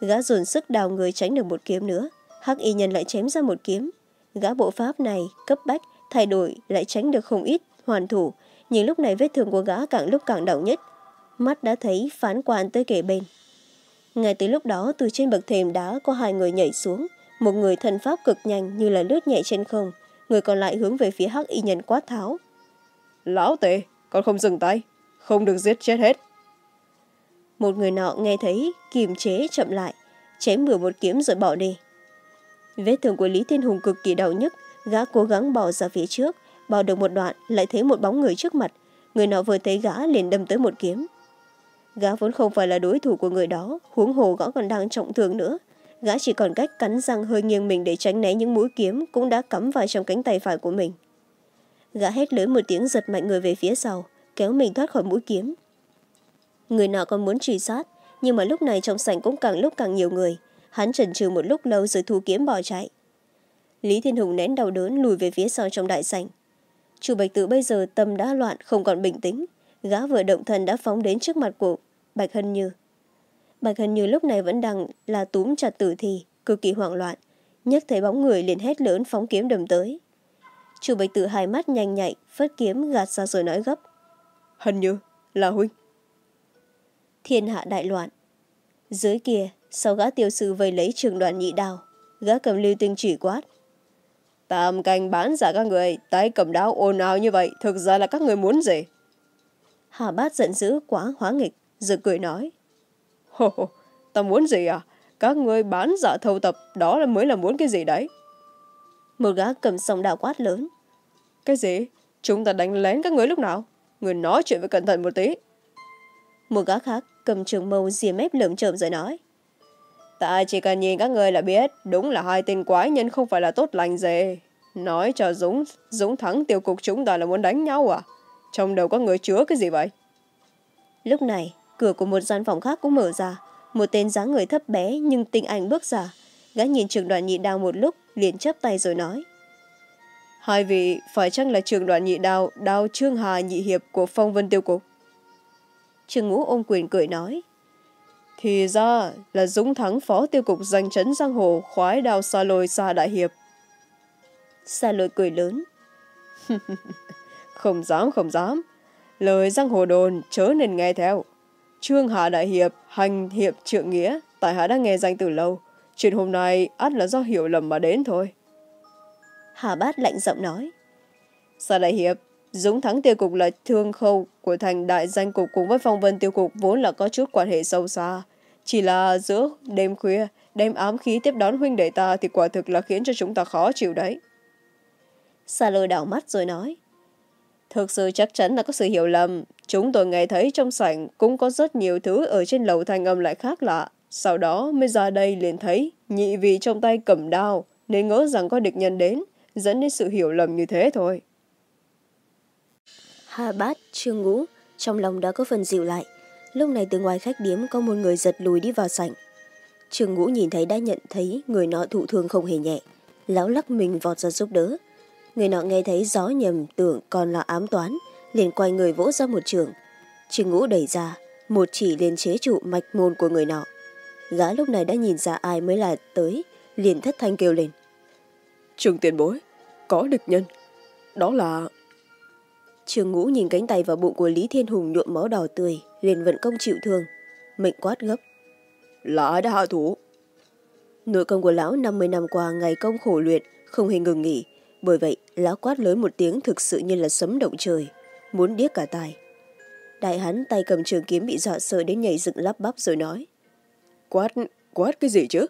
Gã dồn sức đào người tránh được một kiếm nữa, hắc y nhân lại chém ra một kiếm. Gã bộ pháp này cấp bách, thay đổi lại tránh được không ít hoàn thủ, nhưng lúc này vết thương của gã càng lúc càng đau nhất mắt đã thấy phán quan tới kề bên ngay từ lúc đó từ trên bậc thềm đá có hai người nhảy xuống. Một người thần pháp cực nhanh như là lướt nhẹ trên không. Người còn lại hướng về phía hắc y nhân quát tháo. Lão tệ con không dừng tay. Không được giết chết hết. Một người nọ nghe thấy kiềm chế chậm lại chém bừa một kiếm rồi bỏ đi. Vết thương của lý thiên hùng cực kỳ đau nhức gã cố gắng bỏ ra phía trước bỏ được một đoạn lại thấy một bóng người trước mặt. Người nọ vừa thấy gã liền đâm tới một kiếm gã vốn không phải là đối thủ của người đó, huống hồ gã còn đang trọng thương nữa. Gã chỉ còn cách cắn răng hơi nghiêng mình để tránh né những mũi kiếm cũng đã cắm vào trong cánh tay phải của mình. Gã hét lớn một tiếng giật mạnh người về phía sau, kéo mình thoát khỏi mũi kiếm. Người nào còn muốn truy sát, nhưng mà lúc này trong sảnh cũng càng lúc càng nhiều người. Hắn chần chừ một lúc lâu rồi thu kiếm bỏ chạy. Lý thiên hùng nén đau đớn lùi về phía sau trong đại sảnh. Chủ bạch tự bây giờ tâm đã loạn, không còn bình tĩnh. Gã vừa động thần đã phóng đến trước mặt của bạch hân như. Bạch hân như lúc này vẫn đang là túm chặt tử thi cực kỳ hoảng loạn nhấc thấy bóng người liền hét lớn phóng kiếm đầm tới. Chủ bạch tự hai mắt nhanh nhạy phất kiếm gạt ra rồi nói gấp hân như là huynh. Thiên hạ đại loạn. Dưới kia sau gã tiêu sư vây lấy trường đoàn nhị đào, gã cầm lưu tinh chỉ quát tam canh bán giả các người tay cầm đao ồn ào như vậy thực ra là các người muốn gì? Hà bát giận dữ quá hóa nghịch rồi cười nói. Hô hô ta muốn gì à? Các người bán giả thâu tập đó là mới là muốn cái gì đấy? Một gã cầm sòng đào quát lớn. Cái gì? Chúng ta đánh lén các người lúc nào? Người nói chuyện với cẩn thận một tí. Một gã khác cầm trường mâu dìa mép lởm chởm rồi nói. Ta chỉ cần nhìn các người là biết đúng là hai tên quái nhân không phải là tốt lành gì. Nói cho dũng dũng thắng tiêu cục chúng ta là muốn đánh nhau à? Trong đầu có người chứa cái gì vậy? Lúc này cửa của một gian phòng khác cũng mở ra. Một tên dáng người thấp bé nhưng tinh anh bước ra. Gã nhìn trường đoàn nhị đao một lúc liền chấp tay rồi nói. Hai vị phải chăng là trường đoàn nhị đao đao trương hà nhị hiệp của phong vân tiêu cục? Trương ngũ ôm quyền cười nói. Thì ra là dũng thắng phó tiêu cục danh chấn giang hồ khoái đao xa lôi xa đại hiệp. Xa lôi cười lớn. <laughs> Không dám không dám. Lời giang hồ đồn chớ nên nghe theo trương hạ đại hiệp hành hiệp trượng nghĩa tại hạ đã nghe danh từ lâu. Chuyện hôm nay ắt là do hiểu lầm mà đến thôi. Hà bát lạnh giọng nói. Xa đại hiệp dũng thắng tiêu cục là thương khâu của thành đại danh cục cùng với phong vân tiêu cục vốn là có chút quan hệ sâu xa. Chỉ là giữa đêm khuya đem ám khí tiếp đón huynh đệ ta thì quả thực là khiến cho chúng ta khó chịu đấy. Xa lôi đảo mắt rồi nói thực sự chắc chắn là có sự hiểu lầm. Chúng tôi nghe thấy trong sảnh cũng có rất nhiều thứ ở trên lầu thanh âm lại khác lạ. Sau đó mới ra đây liền thấy nhị vị trong tay cầm đao, nên ngỡ rằng có địch nhân đến, dẫn đến sự hiểu lầm như thế thôi. Hà bát, trương ngũ, trong lòng đã có phần dịu lại. Lúc này từ ngoài khách điếm có một người giật lùi đi vào sảnh. Trương ngũ nhìn thấy đã nhận thấy người nọ thụ thương không hề nhẹ. Lão lắc mình vọt ra giúp đỡ người nọ nghe thấy gió nhầm tưởng còn là ám toán liền quay người vỗ ra một trường. Trương ngũ đẩy ra một chỉ liền chế trụ mạch môn của người nọ. Gã lúc này đã nhìn ra ai mới là tới liền thất thanh kêu lên. Trường tiền bối có địch nhân. Đó là trường ngũ nhìn cánh tay và bụng của lý thiên hùng nhuộm máu đỏ tươi liền vận công chịu thương mệnh quát gấp. Là ai đã hạ thủ? Nội công của lão năm mươi năm qua ngày công khổ luyện không hề ngừng nghỉ bởi vậy lão quát lớn một tiếng thực sự như là sấm động trời muốn điếc cả tai. Đại hắn tay cầm trường kiếm bị dọa sợ đến nhảy dựng lắp bắp rồi nói quát quát cái gì chứ?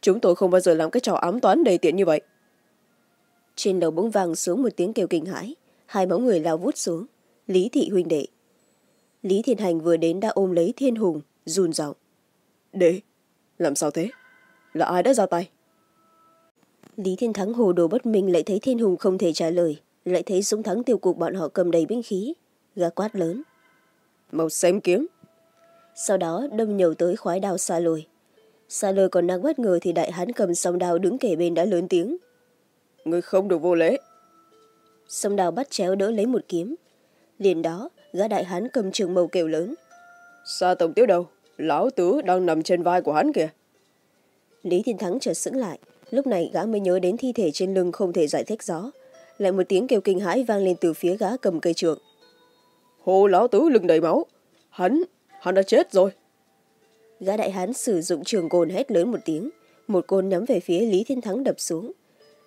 Chúng tôi không bao giờ làm cái trò ám toán đầy tiện như vậy. Trên đầu bỗng vàng xuống một tiếng kêu kinh hãi hai bóng người lao vút xuống lý thị huynh đệ. Lý thiên hành vừa đến đã ôm lấy thiên hùng run giọng. Đệ làm sao thế? Là ai đã ra tay lý thiên thắng hồ đồ bất minh lại thấy thiên hùng không thể trả lời. Lại thấy dũng thắng tiêu cục bọn họ cầm đầy binh khí gã quát lớn. Mau xem kiếm. Sau đó đâm nhầu tới khoái đao xa lồi xa lồi còn đang bất ngờ thì đại hán cầm song đao đứng kể bên đã lớn tiếng. Người không được vô lễ. Song đao bắt chéo đỡ lấy một kiếm. Liền đó gã đại hán cầm trường màu kêu lớn. Xa tổng tiêu đâu lão tứ đang nằm trên vai của hắn kìa. Lý thiên thắng chợt sững lại lúc này gã mới nhớ đến thi thể trên lưng không thể giải thích gió lại một tiếng kêu kinh hãi vang lên từ phía gã cầm cây trượng. Hồ lão tứ lưng đầy máu. Hắn hắn đã chết rồi. Gã đại hán sử dụng trường côn hét lớn một tiếng. Một côn nhắm về phía lý thiên thắng đập xuống.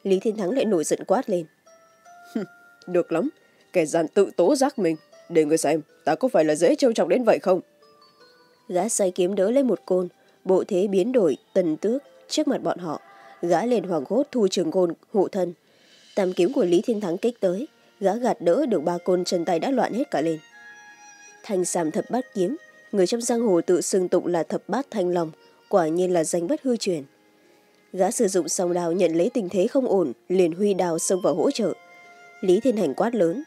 Lý thiên thắng lại nổi giận quát lên. Được lắm. Kẻ gian tự tố giác mình. Để người xem ta có phải là dễ trêu chọc đến vậy không? Gã say kiếm đỡ lấy một côn. Bộ thế biến đổi tần tước trước mặt bọn họ gã lên hoàng hốt thu trường côn hộ thân. Tam kiếm của lý thiên thắng kích tới gã gạt đỡ được ba côn chân tay đã loạn hết cả lên. Thanh sàm thập bát kiếm người trong giang hồ tự xưng tụng là thập bát thanh long quả nhiên là danh bất hư truyền. Gã sử dụng song đào nhận lấy tình thế không ổn liền huy đào xông vào hỗ trợ. Lý thiên hành quát lớn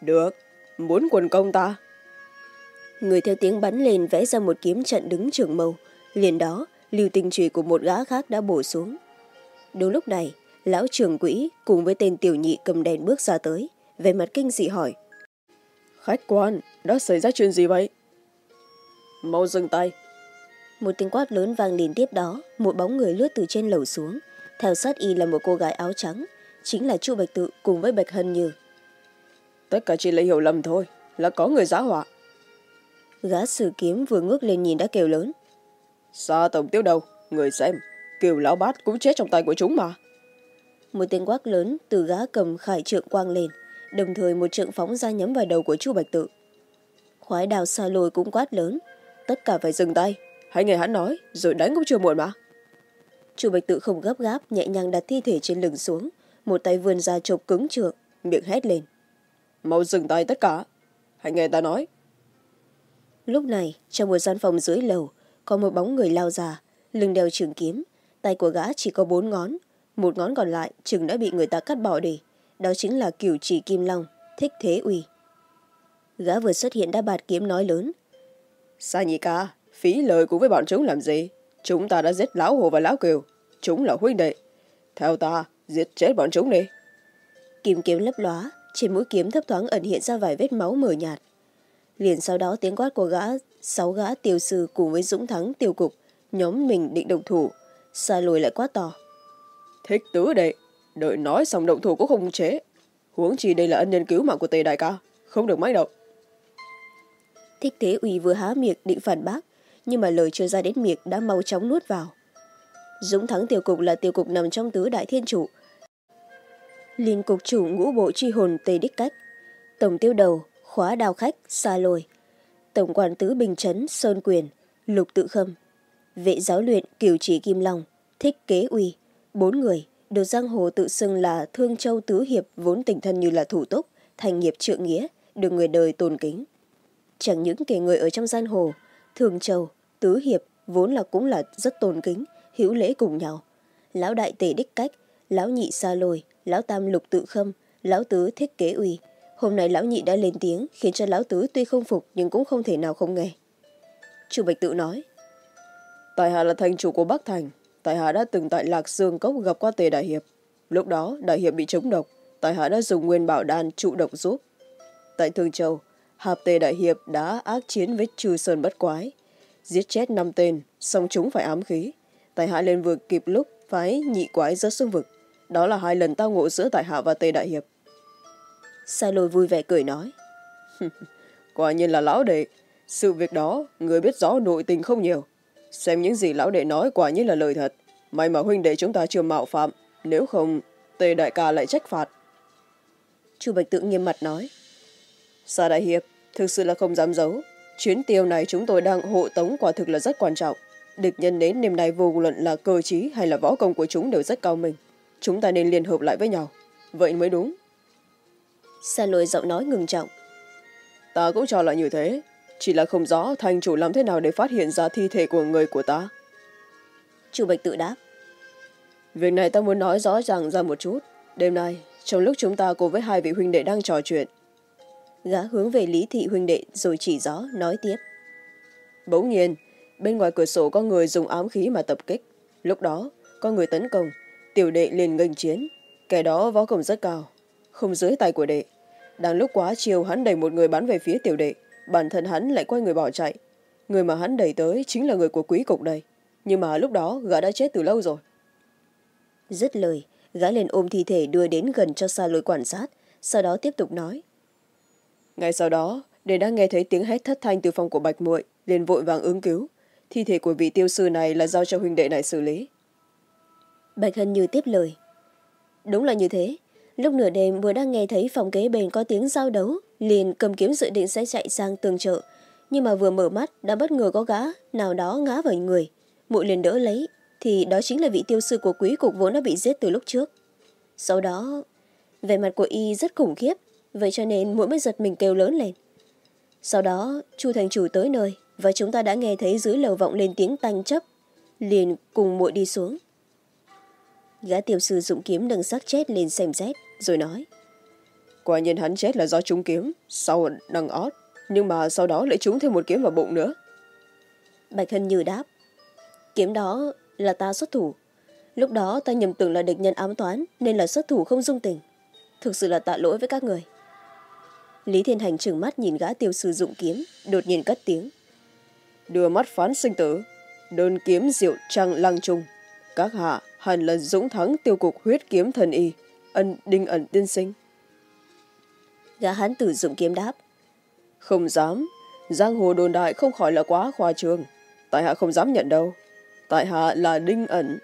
được muốn quần công ta. Người theo tiếng bắn lên vẽ ra một kiếm trận đứng trường mâu liền đó lưu tinh trùy của một gã khác đã bổ xuống đúng lúc này lão trưởng quỹ cùng với tên tiểu nhị cầm đèn bước ra tới về mặt kinh dị hỏi. Khách quan đã xảy ra chuyện gì vậy? Mau dừng tay. Một tiếng quát lớn vang liền tiếp đó một bóng người lướt từ trên lầu xuống. Theo sát y là một cô gái áo trắng chính là chu bạch tự cùng với bạch hân như. Tất cả chỉ là hiểu lầm thôi là có người giá họa. Gã sử kiếm vừa ngước lên nhìn đã kêu lớn. Xa tổng tiêu đầu người xem kiều lão bát cũng chết trong tay của chúng mà. Một tiếng quát lớn từ gã cầm khải trượng quang lên đồng thời một trượng phóng ra nhắm vào đầu của chu bạch tự. Khoái đào xa lồi cũng quát lớn tất cả phải dừng tay hãy nghe hắn nói rồi đánh cũng chưa muộn mà. Chu bạch tự không gấp gáp nhẹ nhàng đặt thi thể trên lưng xuống một tay vươn ra chộp cứng trượng miệng hét lên. Mau dừng tay tất cả hãy nghe ta nói. Lúc này trong một gian phòng dưới lầu có một bóng người lao ra lưng đeo trường kiếm tay của gã chỉ có bốn ngón. Một ngón còn lại chừng đã bị người ta cắt bỏ đi. Đó chính là cửu chỉ kim long thích thế uy. Gã vừa xuất hiện đã bạt kiếm nói lớn. Sa nhị ca phí lời cùng với bọn chúng làm gì? Chúng ta đã giết lão hồ và lão kiều. Chúng là huynh đệ. Theo ta giết chết bọn chúng đi. Kim kiếm lấp lóa trên mũi kiếm thấp thoáng ẩn hiện ra vài vết máu mờ nhạt. Liền sau đó tiếng quát của gã sáu gã tiêu sư cùng với dũng thắng tiêu cục nhóm mình định động thủ xa lùi lại quá to? Thích tứ đệ đợi nói xong động thủ cũng không chế. Huống chi đây là ân nhân cứu mạng của tề đại ca không được máy động thích thế uy vừa há miệng định phản bác nhưng mà lời chưa ra đến miệng đã mau chóng nuốt vào. Dũng thắng tiêu cục là tiêu cục nằm trong tứ đại thiên chủ. Liên cục chủ ngũ bộ truy hồn tề đích cách tổng tiêu đầu khóa đào khách xa lồi tổng quản tứ bình chấn sơn quyền lục tự khâm vệ giáo luyện kiều chỉ kim long, thích kế uy, bốn người được giang hồ tự xưng là thương châu tứ hiệp vốn tình thân như là thủ túc, thành nghiệp trượng nghĩa, được người đời tôn kính. Chẳng những kể người ở trong gian hồ thường châu, tứ hiệp vốn là cũng là rất tôn kính, hữu lễ cùng nhau. Lão đại tề đích cách, lão nhị xa lôi, lão tam lục tự khâm, lão tứ thích kế uy. Hôm nay lão nhị đã lên tiếng, khiến cho lão tứ tuy không phục nhưng cũng không thể nào không nghe. Chu bạch tự nói tại hạ là thành chủ của bắc thành. Tại hạ đã từng tại lạc dương cốc gặp qua tề đại hiệp. Lúc đó, đại hiệp bị chống độc. Tại hạ đã dùng nguyên bảo đan trụ độc giúp. Tại thương châu, hạp tề đại hiệp đã ác chiến với trừ sơn bất quái. Giết chết năm tên, song chúng phải ám khí. Tại hạ lên vượt kịp lúc phái nhị quái rớt xuống vực. Đó là hai lần tao ngộ giữa tại hạ và tề đại hiệp. Sai lôi vui vẻ cười nói quả nhiên là lão đệ. Sự việc đó, người biết rõ nội tình không nhiều xem những gì lão đệ nói quả nhiên là lời thật. May mà huynh đệ chúng ta chưa mạo phạm nếu không tề đại ca lại trách phạt. Chu bạch tự nghiêm mặt nói. Xa đại hiệp thực sự là không dám giấu. Chuyến tiêu này chúng tôi đang hộ tống quả thực là rất quan trọng. Địch nhân đến đêm nay vô luận là cơ trí hay là võ công của chúng đều rất cao minh. Chúng ta nên liên hợp lại với nhau. Vậy mới đúng. Xa lôi giọng nói ngừng trọng. Ta cũng cho là như thế chỉ là không rõ thành chủ làm thế nào để phát hiện ra thi thể của người của ta. Chu bạch tự đáp. Việc này ta muốn nói rõ ràng ra một chút. Đêm nay trong lúc chúng ta cùng với hai vị huynh đệ đang trò chuyện gã hướng về lý thị huynh đệ rồi chỉ rõ nói tiếp. Bỗng nhiên bên ngoài cửa sổ có người dùng ám khí mà tập kích. Lúc đó có người tấn công. Tiểu đệ liền nghênh chiến. Kẻ đó võ công rất cao không dưới tay của đệ. Đang lúc quá chiều hắn đẩy một người bắn về phía tiểu đệ bản thân hắn lại quay người bỏ chạy. Người mà hắn đẩy tới chính là người của quý cục đây nhưng mà lúc đó gã đã chết từ lâu rồi. Dứt lời gã liền ôm thi thể đưa đến gần cho xa lối quan sát sau đó tiếp tục nói. Ngay sau đó đệ đã nghe thấy tiếng hét thất thanh từ phòng của bạch muội liền vội vàng ứng cứu. Thi thể của vị tiêu sư này là giao cho huynh đệ này xử lý. Bạch hân như tiếp lời. Đúng là như thế. Lúc nửa đêm vừa đang nghe thấy phòng kế bên có tiếng giao đấu liền cầm kiếm dự định sẽ chạy sang tường chợ nhưng mà vừa mở mắt, đã bất ngờ có gã nào đó ngã vào người. Mụi liền đỡ lấy, thì đó chính là vị tiêu sư của quý cục vốn đã bị giết từ lúc trước. Sau đó, vẻ mặt của y rất khủng khiếp, vậy cho nên mụi mới giật mình kêu lớn lên. Sau đó, chu thành chủ tới nơi và chúng ta đã nghe thấy dưới lầu vọng lên tiếng tanh chấp liền cùng muội đi xuống. Gã tiểu sư dụng kiếm đằng xác chết lên xem xét, rồi nói quả nhiên hắn chết là do trúng kiếm. Sau nâng ót nhưng mà sau đó lại trúng thêm một kiếm vào bụng nữa. Bạch hân như đáp kiếm đó là ta xuất thủ. Lúc đó ta nhầm tưởng là địch nhân ám toán nên là xuất thủ không dung tình. Thực sự là tạ lỗi với các người. Lý thiên hành trừng mắt nhìn gã tiêu sư dụng kiếm đột nhiên cất tiếng đưa mắt phán sinh tử đơn kiếm diệu trăng lăng trung. Các hạ hẳn là dũng thắng tiêu cục huyết kiếm thần y ân đinh ẩn tiên sinh gã hán tử dụng kiếm đáp. Không dám. Giang hồ đồn đại không khỏi là quá khoa trương. Tại hạ không dám nhận đâu. Tại hạ là đinh ẩn.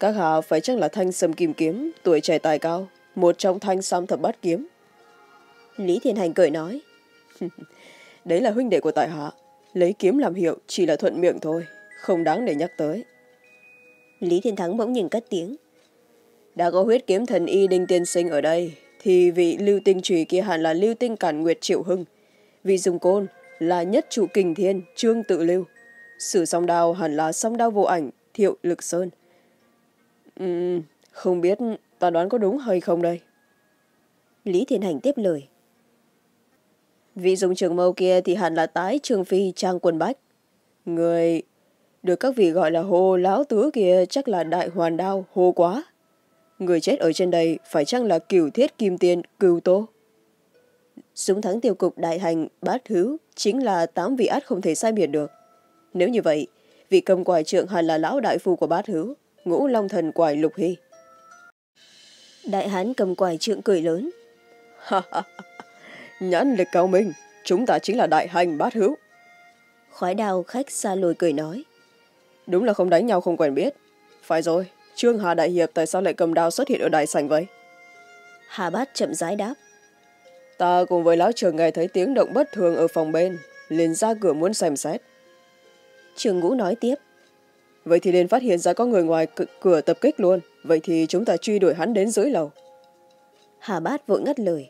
Các hạ phải chắc là thanh sâm kim kiếm tuổi trẻ tài cao một trong thanh sam thập bát kiếm? Lý thiên hành cười nói. <laughs> Đấy là huynh đệ của tại hạ. Lấy kiếm làm hiệu chỉ là thuận miệng thôi không đáng để nhắc tới. Lý thiên thắng bỗng nhìn cất tiếng. Đã có huyết kiếm thần y đinh tiên sinh ở đây thì vị lưu tinh trùy kia hẳn là lưu tinh cản nguyệt triệu hưng. Vị dùng côn là nhất trụ kình thiên trương tự lưu. Sử song đao hẳn là song đao vô ảnh thiệu lực sơn. Uhm, không biết ta đoán có đúng hay không đây? Lý thiên hành tiếp lời. Vị dùng trường mâu kia thì hẳn là tái trương phi trang quân bách. Người được các vị gọi là hồ lão tứ kia chắc là đại hoàn đao hồ quá người chết ở trên đây phải chăng là cửu thiết kim tiên cửu tô? Súng thắng tiêu cục đại hành bát hữu chính là tám vị át không thể sai biệt được. Nếu như vậy vị cầm quải trượng hẳn là lão đại phu của bát hữu ngũ long thần quải lục hy. Đại hán cầm quải trượng cười lớn. Nhãn lịch cao minh chúng ta chính là đại hành bát hữu. Khói đào khách xa lồi cười nói. Đúng là không đánh nhau không quen biết. Phải rồi trương hà đại hiệp tại sao lại cầm đao xuất hiện ở đại sảnh vậy? Hà bát chậm rãi đáp. Ta cùng với lão trường nghe thấy tiếng động bất thường ở phòng bên liền ra cửa muốn xem xét. Trường ngũ nói tiếp. Vậy thì liền phát hiện ra có người ngoài cửa tập kích luôn vậy thì chúng ta truy đuổi hắn đến dưới lầu. Hà bát vội ngắt lời.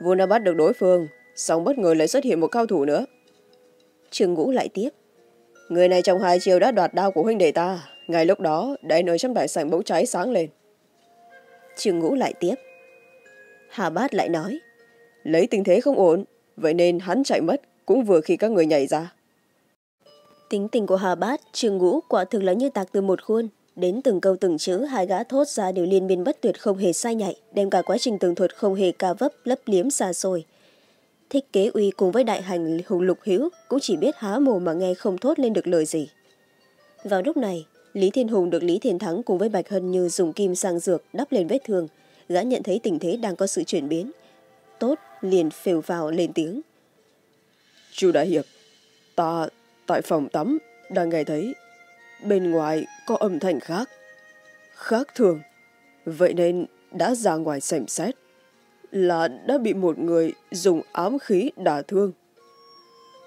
Vốn đã bắt được đối phương song bất ngờ lại xuất hiện một cao thủ nữa. Trường ngũ lại tiếp. Người này trong hai chiều đã đoạt đao của huynh đệ ta ngay lúc đó đèn nơi trong đại sảnh bỗng cháy sáng lên. Trường ngũ lại tiếp. Hà bát lại nói, lấy tình thế không ổn, vậy nên hắn chạy mất, cũng vừa khi các người nhảy ra. Tính tình của hà bát trường ngũ quả thực là như tạc từ một khuôn, đến từng câu từng chữ hai gã thốt ra đều liên miên bất tuyệt không hề sai nhạy, đem cả quá trình tường thuật không hề ca vấp, lấp liếm xa xôi. Thích kế uy cùng với đại hành hùng lục hữu cũng chỉ biết há mồm mà nghe không thốt lên được lời gì. Vào lúc này lý thiên hùng được lý thiên thắng cùng với bạch hân như dùng kim sang dược đắp lên vết thương gã nhận thấy tình thế đang có sự chuyển biến. Tốt liền phều vào lên tiếng. Chu đại hiệp ta tại phòng tắm đang nghe thấy. Bên ngoài có âm thanh khác. Khác thường. Vậy nên đã ra ngoài xem xét. Là đã bị một người dùng ám khí đả thương.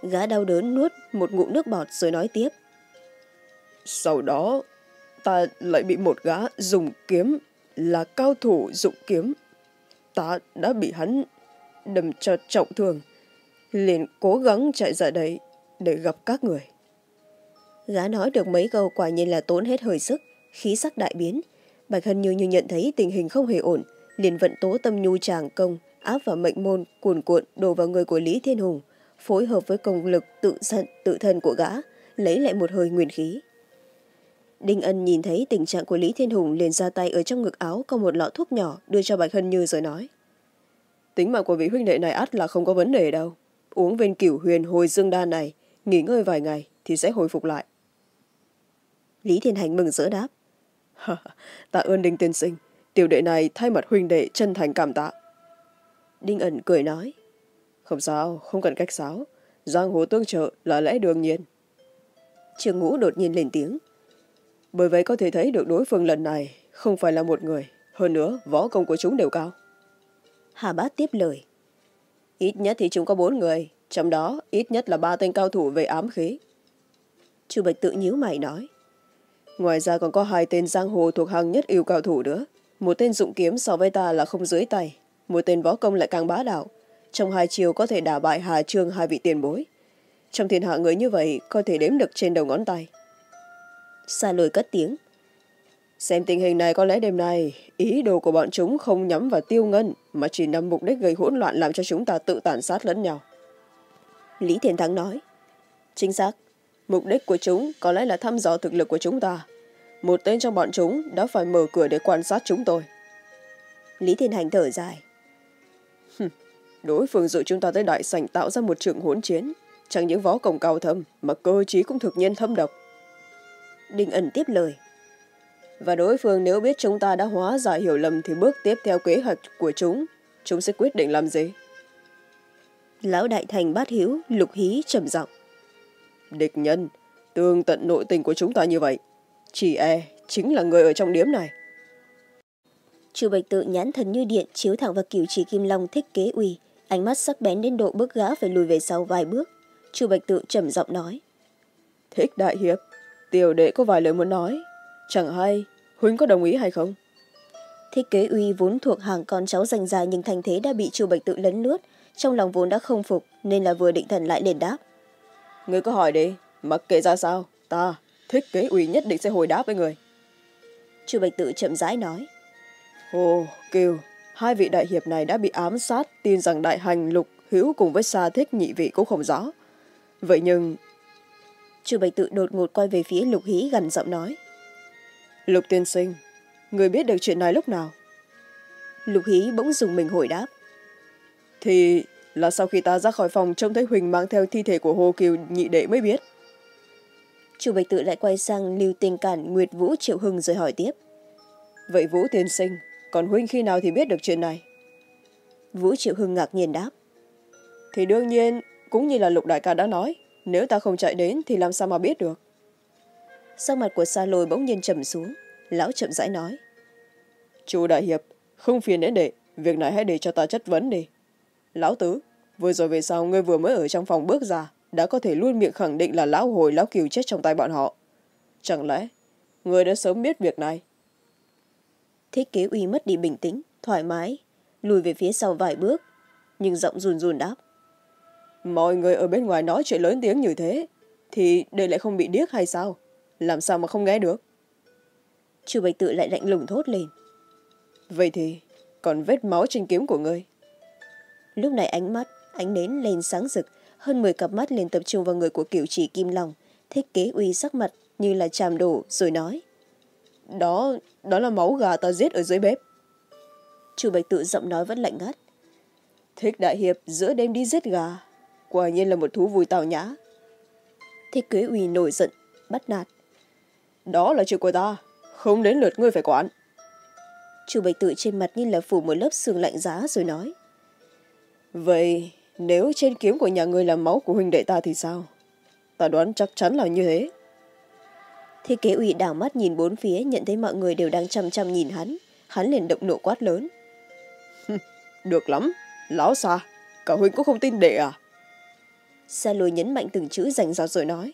Gã đau đớn nuốt một ngụm nước bọt rồi nói tiếp sau đó, ta lại bị một gã dùng kiếm là cao thủ dụng kiếm. Ta đã bị hắn đâm cho trọng thương, liền cố gắng chạy ra đây để gặp các người. Gã nói được mấy câu quả nhiên là tốn hết hơi sức, khí sắc đại biến. Bạch hân như như nhận thấy tình hình không hề ổn, liền vận tố tâm nhu tràng công, áp vào mệnh môn cuồn cuộn đổ vào người của lý thiên hùng, phối hợp với công lực tự giận tự thân của gã, lấy lại một hơi nguyên khí đinh ân nhìn thấy tình trạng của lý thiên hùng liền ra tay ở trong ngực áo, có một lọ thuốc nhỏ đưa cho bạch hân như rồi nói. Tính mạng của vị huynh đệ này ắt là không có vấn đề đâu. Uống viên cửu huyền hồi dương đan này, nghỉ ngơi vài ngày thì sẽ hồi phục lại. Lý thiên hành mừng rỡ đáp. Tạ ơn đinh tiên sinh. Tiểu đệ này thay mặt huynh đệ chân thành cảm tạ. Đinh ẩn cười nói. Không sao, không cần cách sáo. Giang hồ tương trợ là lẽ đương nhiên. Trường ngũ đột nhiên lên tiếng bởi vậy có thể thấy được đối phương lần này không phải là một người. Hơn nữa võ công của chúng đều cao. Hà bát tiếp lời. Ít nhất thì chúng có bốn người trong đó ít nhất là ba tên cao thủ về ám khí. Chu bạch tự nhíu mày nói. Ngoài ra còn có hai tên giang hồ thuộc hàng nhất yêu cao thủ nữa. Một tên dụng kiếm so với ta là không dưới tay. Một tên võ công lại càng bá đạo. Trong hai chiều có thể đả bại hà trương hai vị tiền bối. Trong thiên hạ người như vậy có thể đếm được trên đầu ngón tay xa lôi cất tiếng. Xem tình hình này có lẽ đêm nay ý đồ của bọn chúng không nhắm vào tiêu ngân mà chỉ nhằm mục đích gây hỗn loạn làm cho chúng ta tự tàn sát lẫn nhau. Lý thiền thắng nói. Chính xác. Mục đích của chúng có lẽ là thăm dò thực lực của chúng ta. Một tên trong bọn chúng đã phải mở cửa để quan sát chúng tôi. Lý thiên hành thở dài. Đối phương dụ chúng ta tới đại sảnh tạo ra một trường hỗn chiến. Chẳng những võ công cao thâm mà cơ trí cũng thực nhiên thâm độc đinh ẩn tiếp lời. Và đối phương nếu biết chúng ta đã hóa giải hiểu lầm thì bước tiếp theo kế hoạch của chúng chúng sẽ quyết định làm gì? Lão đại thành bát hiếu lục hí trầm giọng. Địch nhân tương tận nội tình của chúng ta như vậy chỉ e chính là người ở trong điếm này. Chu bạch tự nhãn thần như điện chiếu thẳng vào cửu chỉ kim long thích kế uy ánh mắt sắc bén đến độ bước gã phải lùi về sau vài bước. Chu bạch tự trầm giọng nói. Thích đại hiệp tiểu đệ có vài lời muốn nói. Chẳng hay huynh có đồng ý hay không? Thích kế uy vốn thuộc hàng con cháu danh dài nhưng thành thế đã bị chu bạch tự lấn lướt trong lòng vốn đã không phục nên là vừa định thần lại liền đáp. Người có hỏi đi mặc kệ ra sao ta thích kế uy nhất định sẽ hồi đáp với người. Chu bạch tự chậm rãi nói. Ồ kêu hai vị đại hiệp này đã bị ám sát tin rằng đại hành lục hữu cùng với xa thích nhị vị cũng không rõ. Vậy nhưng chu bạch tự đột ngột quay về phía lục hí gần giọng nói. Lục tiên sinh người biết được chuyện này lúc nào? Lục hí bỗng dùng mình hồi đáp. Thì là sau khi ta ra khỏi phòng trông thấy huỳnh mang theo thi thể của hồ kiều nhị đệ mới biết. Chu bạch tự lại quay sang lưu tình cản nguyệt vũ triệu hưng rồi hỏi tiếp. Vậy vũ tiên sinh còn huynh khi nào thì biết được chuyện này? Vũ triệu hưng ngạc nhiên đáp. Thì đương nhiên cũng như là lục đại ca đã nói nếu ta không chạy đến thì làm sao mà biết được? Sau mặt của sa lôi bỗng nhiên trầm xuống, lão chậm rãi nói. Chú đại hiệp, không phiền đến đệ, việc này hãy để cho ta chất vấn đi. Lão tứ, vừa rồi về sau ngươi vừa mới ở trong phòng bước ra, đã có thể luôn miệng khẳng định là lão hồi, lão kiều chết trong tay bọn họ. Chẳng lẽ người đã sớm biết việc này? Thiết kế uy mất đi bình tĩnh, thoải mái, lùi về phía sau vài bước, nhưng giọng run run đáp mọi người ở bên ngoài nói chuyện lớn tiếng như thế thì đây lại không bị điếc hay sao? Làm sao mà không nghe được? Chu bạch tự lại lạnh lùng thốt lên. Vậy thì còn vết máu trên kiếm của ngươi lúc này ánh mắt ánh nến lên sáng rực hơn mười cặp mắt liền tập trung vào người của kiểu chỉ kim long. Thích kế uy sắc mặt như là chàm đổ rồi nói. Đó đó là máu gà ta giết ở dưới bếp. Chu bạch tự giọng nói vẫn lạnh ngắt. Thích đại hiệp giữa đêm đi giết gà quả nhiên là một thú vui tào nhã. Thích kế uy nổi giận bắt nạt. Đó là chuyện của ta không đến lượt ngươi phải quản. Chu bạch tự trên mặt như là phủ một lớp sương lạnh giá rồi nói. Vậy nếu trên kiếm của nhà ngươi là máu của huynh đệ ta thì sao? Ta đoán chắc chắn là như thế. Thiết kế ủy đảo mắt nhìn bốn phía nhận thấy mọi người đều đang chăm chăm nhìn hắn. Hắn liền động nộ quát lớn. <laughs> Được lắm lão xa cả huynh cũng không tin đệ à xa lôi nhấn mạnh từng chữ rành rọt rồi nói.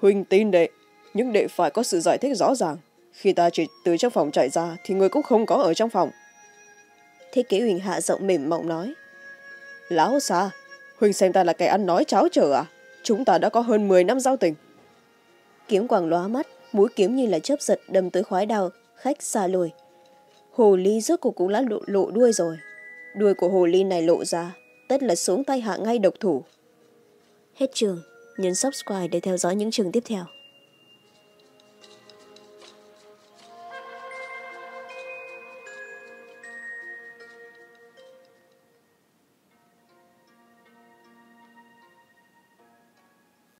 Huynh tin đệ nhưng đệ phải có sự giải thích rõ ràng. Khi ta chỉ từ trong phòng chạy ra thì người cũng không có ở trong phòng. Thiết kế huỳnh hạ giọng mềm mỏng nói. Lão xa huỳnh xem ta là kẻ ăn nói cháo trở à? Chúng ta đã có hơn mười năm giao tình. Kiếm quàng lóa mắt mũi kiếm như là chớp giật đâm tới khoái đau khách xa lùi. Hồ ly rốt cuộc cũng đã lộ, lộ đuôi rồi. Đuôi của hồ ly này lộ ra tất là xuống tay hạ ngay độc thủ hết trường. Nhấn subscribe để theo dõi những trường tiếp theo.